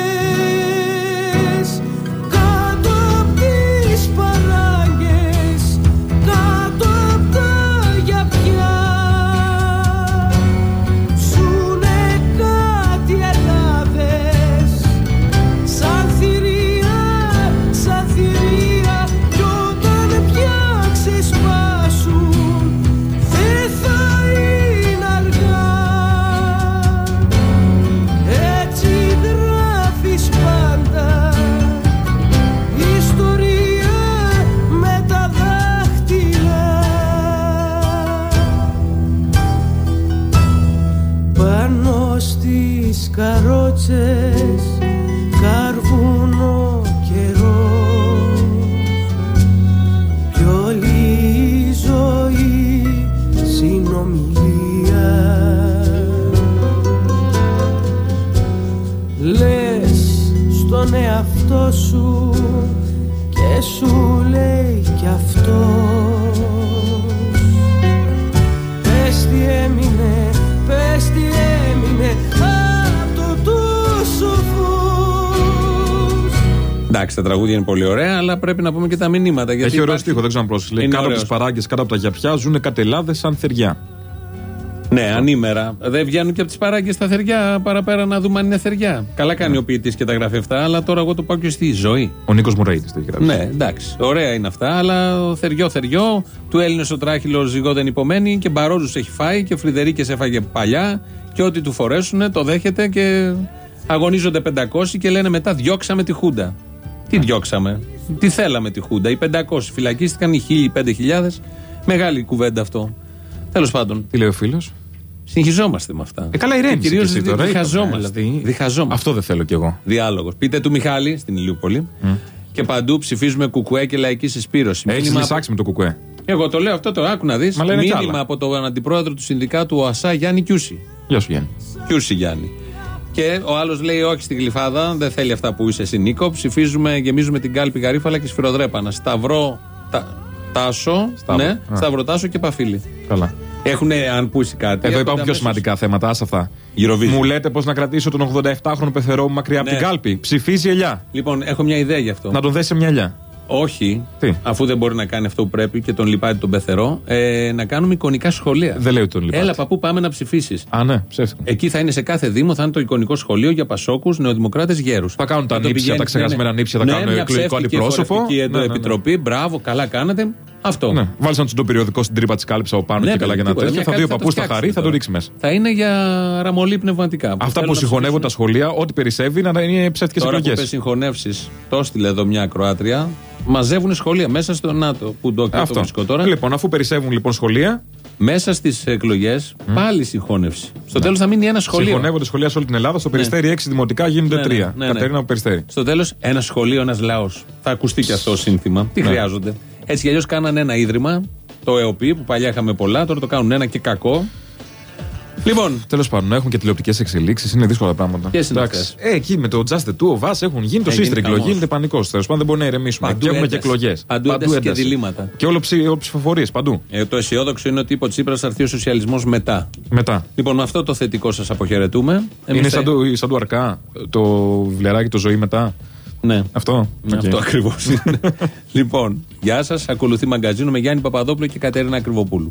τραγούδια είναι πολύ ωραία, αλλά πρέπει να πούμε και τα μηνύματα. Γιατί Έχει ωραίο υπάρχει- στίχο, δεν ξέρω αν πρόσεξε. Λέει Είναι κάτω από ωραίος. τις παράγκες, κάτω από τα γιαπιά ζουν κατελάδε σαν θεριά. Ναι, ανήμερα. Δεν βγαίνουν και από τις παράγκες τα θεριά παραπέρα να δούμε αν είναι θεριά. Καλά κάνει ο ποιητής και τα γράφει αυτά, αλλά τώρα εγώ το πάω και στη ζωή. Ο Νίκος Μουραήτη το έχει γράψει. Ναι, εντάξει. Ωραία είναι αυτά, αλλά θεριό θεριό. Του Έλληνε ο τράχυλος ζυγό δεν υπομένει και μπαρόζου έχει φάει και φρυδερίκε έφαγε παλιά. Και ό,τι του φορέσουν το δέχεται και αγωνίζονται 500 και λένε μετά διώξαμε τη Χούντα. Τι διώξαμε, τι θέλαμε τη Χούντα. Οι 500 φυλακίστηκαν, οι 1000, οι 5000. Μεγάλη κουβέντα αυτό. Τέλος πάντων, Τι λέει ο φίλος; συγχυζόμαστε με αυτά. Ε, καλά, Και ηρέμησε. κυρίως και εσύ τώρα, διχαζόμαστε. είπαμε, δηλαδή. Διχαζόμαστε. Αυτό δεν θέλω κι εγώ. Διάλογος. Πείτε του Μιχάλη στην Ηλιούπολη. Και παντού ψηφίζουμε κουκουέ και λαϊκή συσπήρωση. Έχεις Μήνυμα λυσάξει με το κουκουέ. Εγώ το λέω αυτό το άκου να δεις. Μα λένε κι Μήνυμα άλλα. από τον αντιπρόεδρο του Συνδικάτου ΟΑΣΑ Γιάννη Κιούση. Γεια σου Γιάννη. Κιούση Γιάννη. Και ο άλλος λέει: Όχι στην γλυφάδα, δεν θέλει αυτά που είσαι εσύ, Νίκο. Ψηφίζουμε, γεμίζουμε την κάλπη γαρίφαλα και σφυροδρέπανα. Σταυρό, τα, τάσο, Σταύρο. ναι, Α. σταυρό, τάσο και παφίλι. Καλά. Έχουν, αν πούσει κάτι. Εδώ έρχονται υπάρχουν πιο αμέσως. σημαντικά θέματα, άσε αυτά. Eurovision. Μου λέτε πώς να κρατήσω τον 87χρονο πεθερό μου μακριά από Ναι. την κάλπη. Ψηφίζει ελιά. Λοιπόν, έχω μια ιδέα γι' αυτό. Να τον δέσει σε μια ελιά. Όχι, Τι; αφού δεν μπορεί να κάνει αυτό που πρέπει και τον λυπάται τον πεθερό, ε, να κάνουμε εικονικά σχολεία. Δεν λέει ότι τον λυπάται. Έλα, παππού, πάμε να ψηφίσεις. Α, ναι, ψεύτικο. Εκεί θα είναι σε κάθε Δήμο, θα είναι το εικονικό σχολείο για Πασόκους, νεοδημοκράτες, γέρους. Θα κάνουν τα νύψια, τα ξεχασμένα νύψια, θα ναι, κάνουν μια εκλογικό ψεύτικη αντιπρόσωπο. εφορευτική Ναι, ναι, ναι. επιτροπή, μπράβο, καλά κάνετε. Αυτό. Ναι. Βάλεις ένα τσουντό περιοδικό στην τρύπα τη κάλυψη από πάνω Ναι, και καλά για παιδί, να τίποτα, τέτοιο. μια Θα κάτι δει ο θα το παππούς θα φτιάξουμε χαρεί, θα το τώρα. ρίξει μέσα. Θα είναι για ραμολή πνευματικά. Αυτά θέλουν που να συγχωνεύουν τα ψηφίσουν. σχολεία, ό,τι περισσεύει να είναι ψεύτικες Τώρα που εκλογέ. είπε συγχωνεύσεις, το έστειλε εδώ μια Κροάτρια. Μαζεύουν σχολεία μέσα στο ΝΑΤΟ. Που το, το Αυτό. βρίσκω τώρα. Λοιπόν, αφού περισσεύουν λοιπόν σχολεία, Μέσα στις εκλογές πάλι συγχώνευση. Στο τέλος θα μείνει ένα σχολείο. συγχωνεύονται σχολεία σε όλη την Ελλάδα. Στο περιστέρι 6 δημοτικά γίνονται Ναι, ναι, 3. ναι, ναι. Κατερίνα από περιστέρι. Στο τέλος, ένας σχολείο, ένας λαός. Θα ακουστεί και αυτό σύνθημα. Τι Ναι. χρειάζονται. Έτσι κι αλλιώς κάνανε ένα ίδρυμα, το ΕΟΠΗ, που παλιά είχαμε πολλά, τώρα το κάνουν ένα και κακό. Λοιπόν, Τέλος πάντων, έχουν και τηλεοπτικές εξελίξεις, είναι δύσκολα πράγματα. Ποιες είναι Εντάξει. αυτές; Ε, εκεί με το Just the Two of Us έχουν γίνει το Έχει γίνει σύστριγγλο, χαμός. γίνεται πανικός. Τέλος πάντων, δεν μπορεί να ηρεμήσουμε. Παντού και έχουμε και ένταση. εκλογές. Παντού ένταση και διλήμματα. Και όλο ψη, ψηφοφορίες παντού. ε, το αισιόδοξο είναι ότι υπό Τσίπρας θα έρθει ο σοσιαλισμός μετά. Μετά. Λοιπόν, με αυτό το θετικό σας αποχαιρετούμε. Εμείς είναι θα- σαν του, σαν του Αρκά, το βιβλιαράκι το ζωή μετά. Ναι. Αυτό. Ναι, Οκ. Αυτό ακριβώς είναι. λοιπόν, γεια σας. Ακολουθεί μαγκαζίνο με Γιάννη Παπαδόπουλο και Κατερίνα Ακριβοπούλου.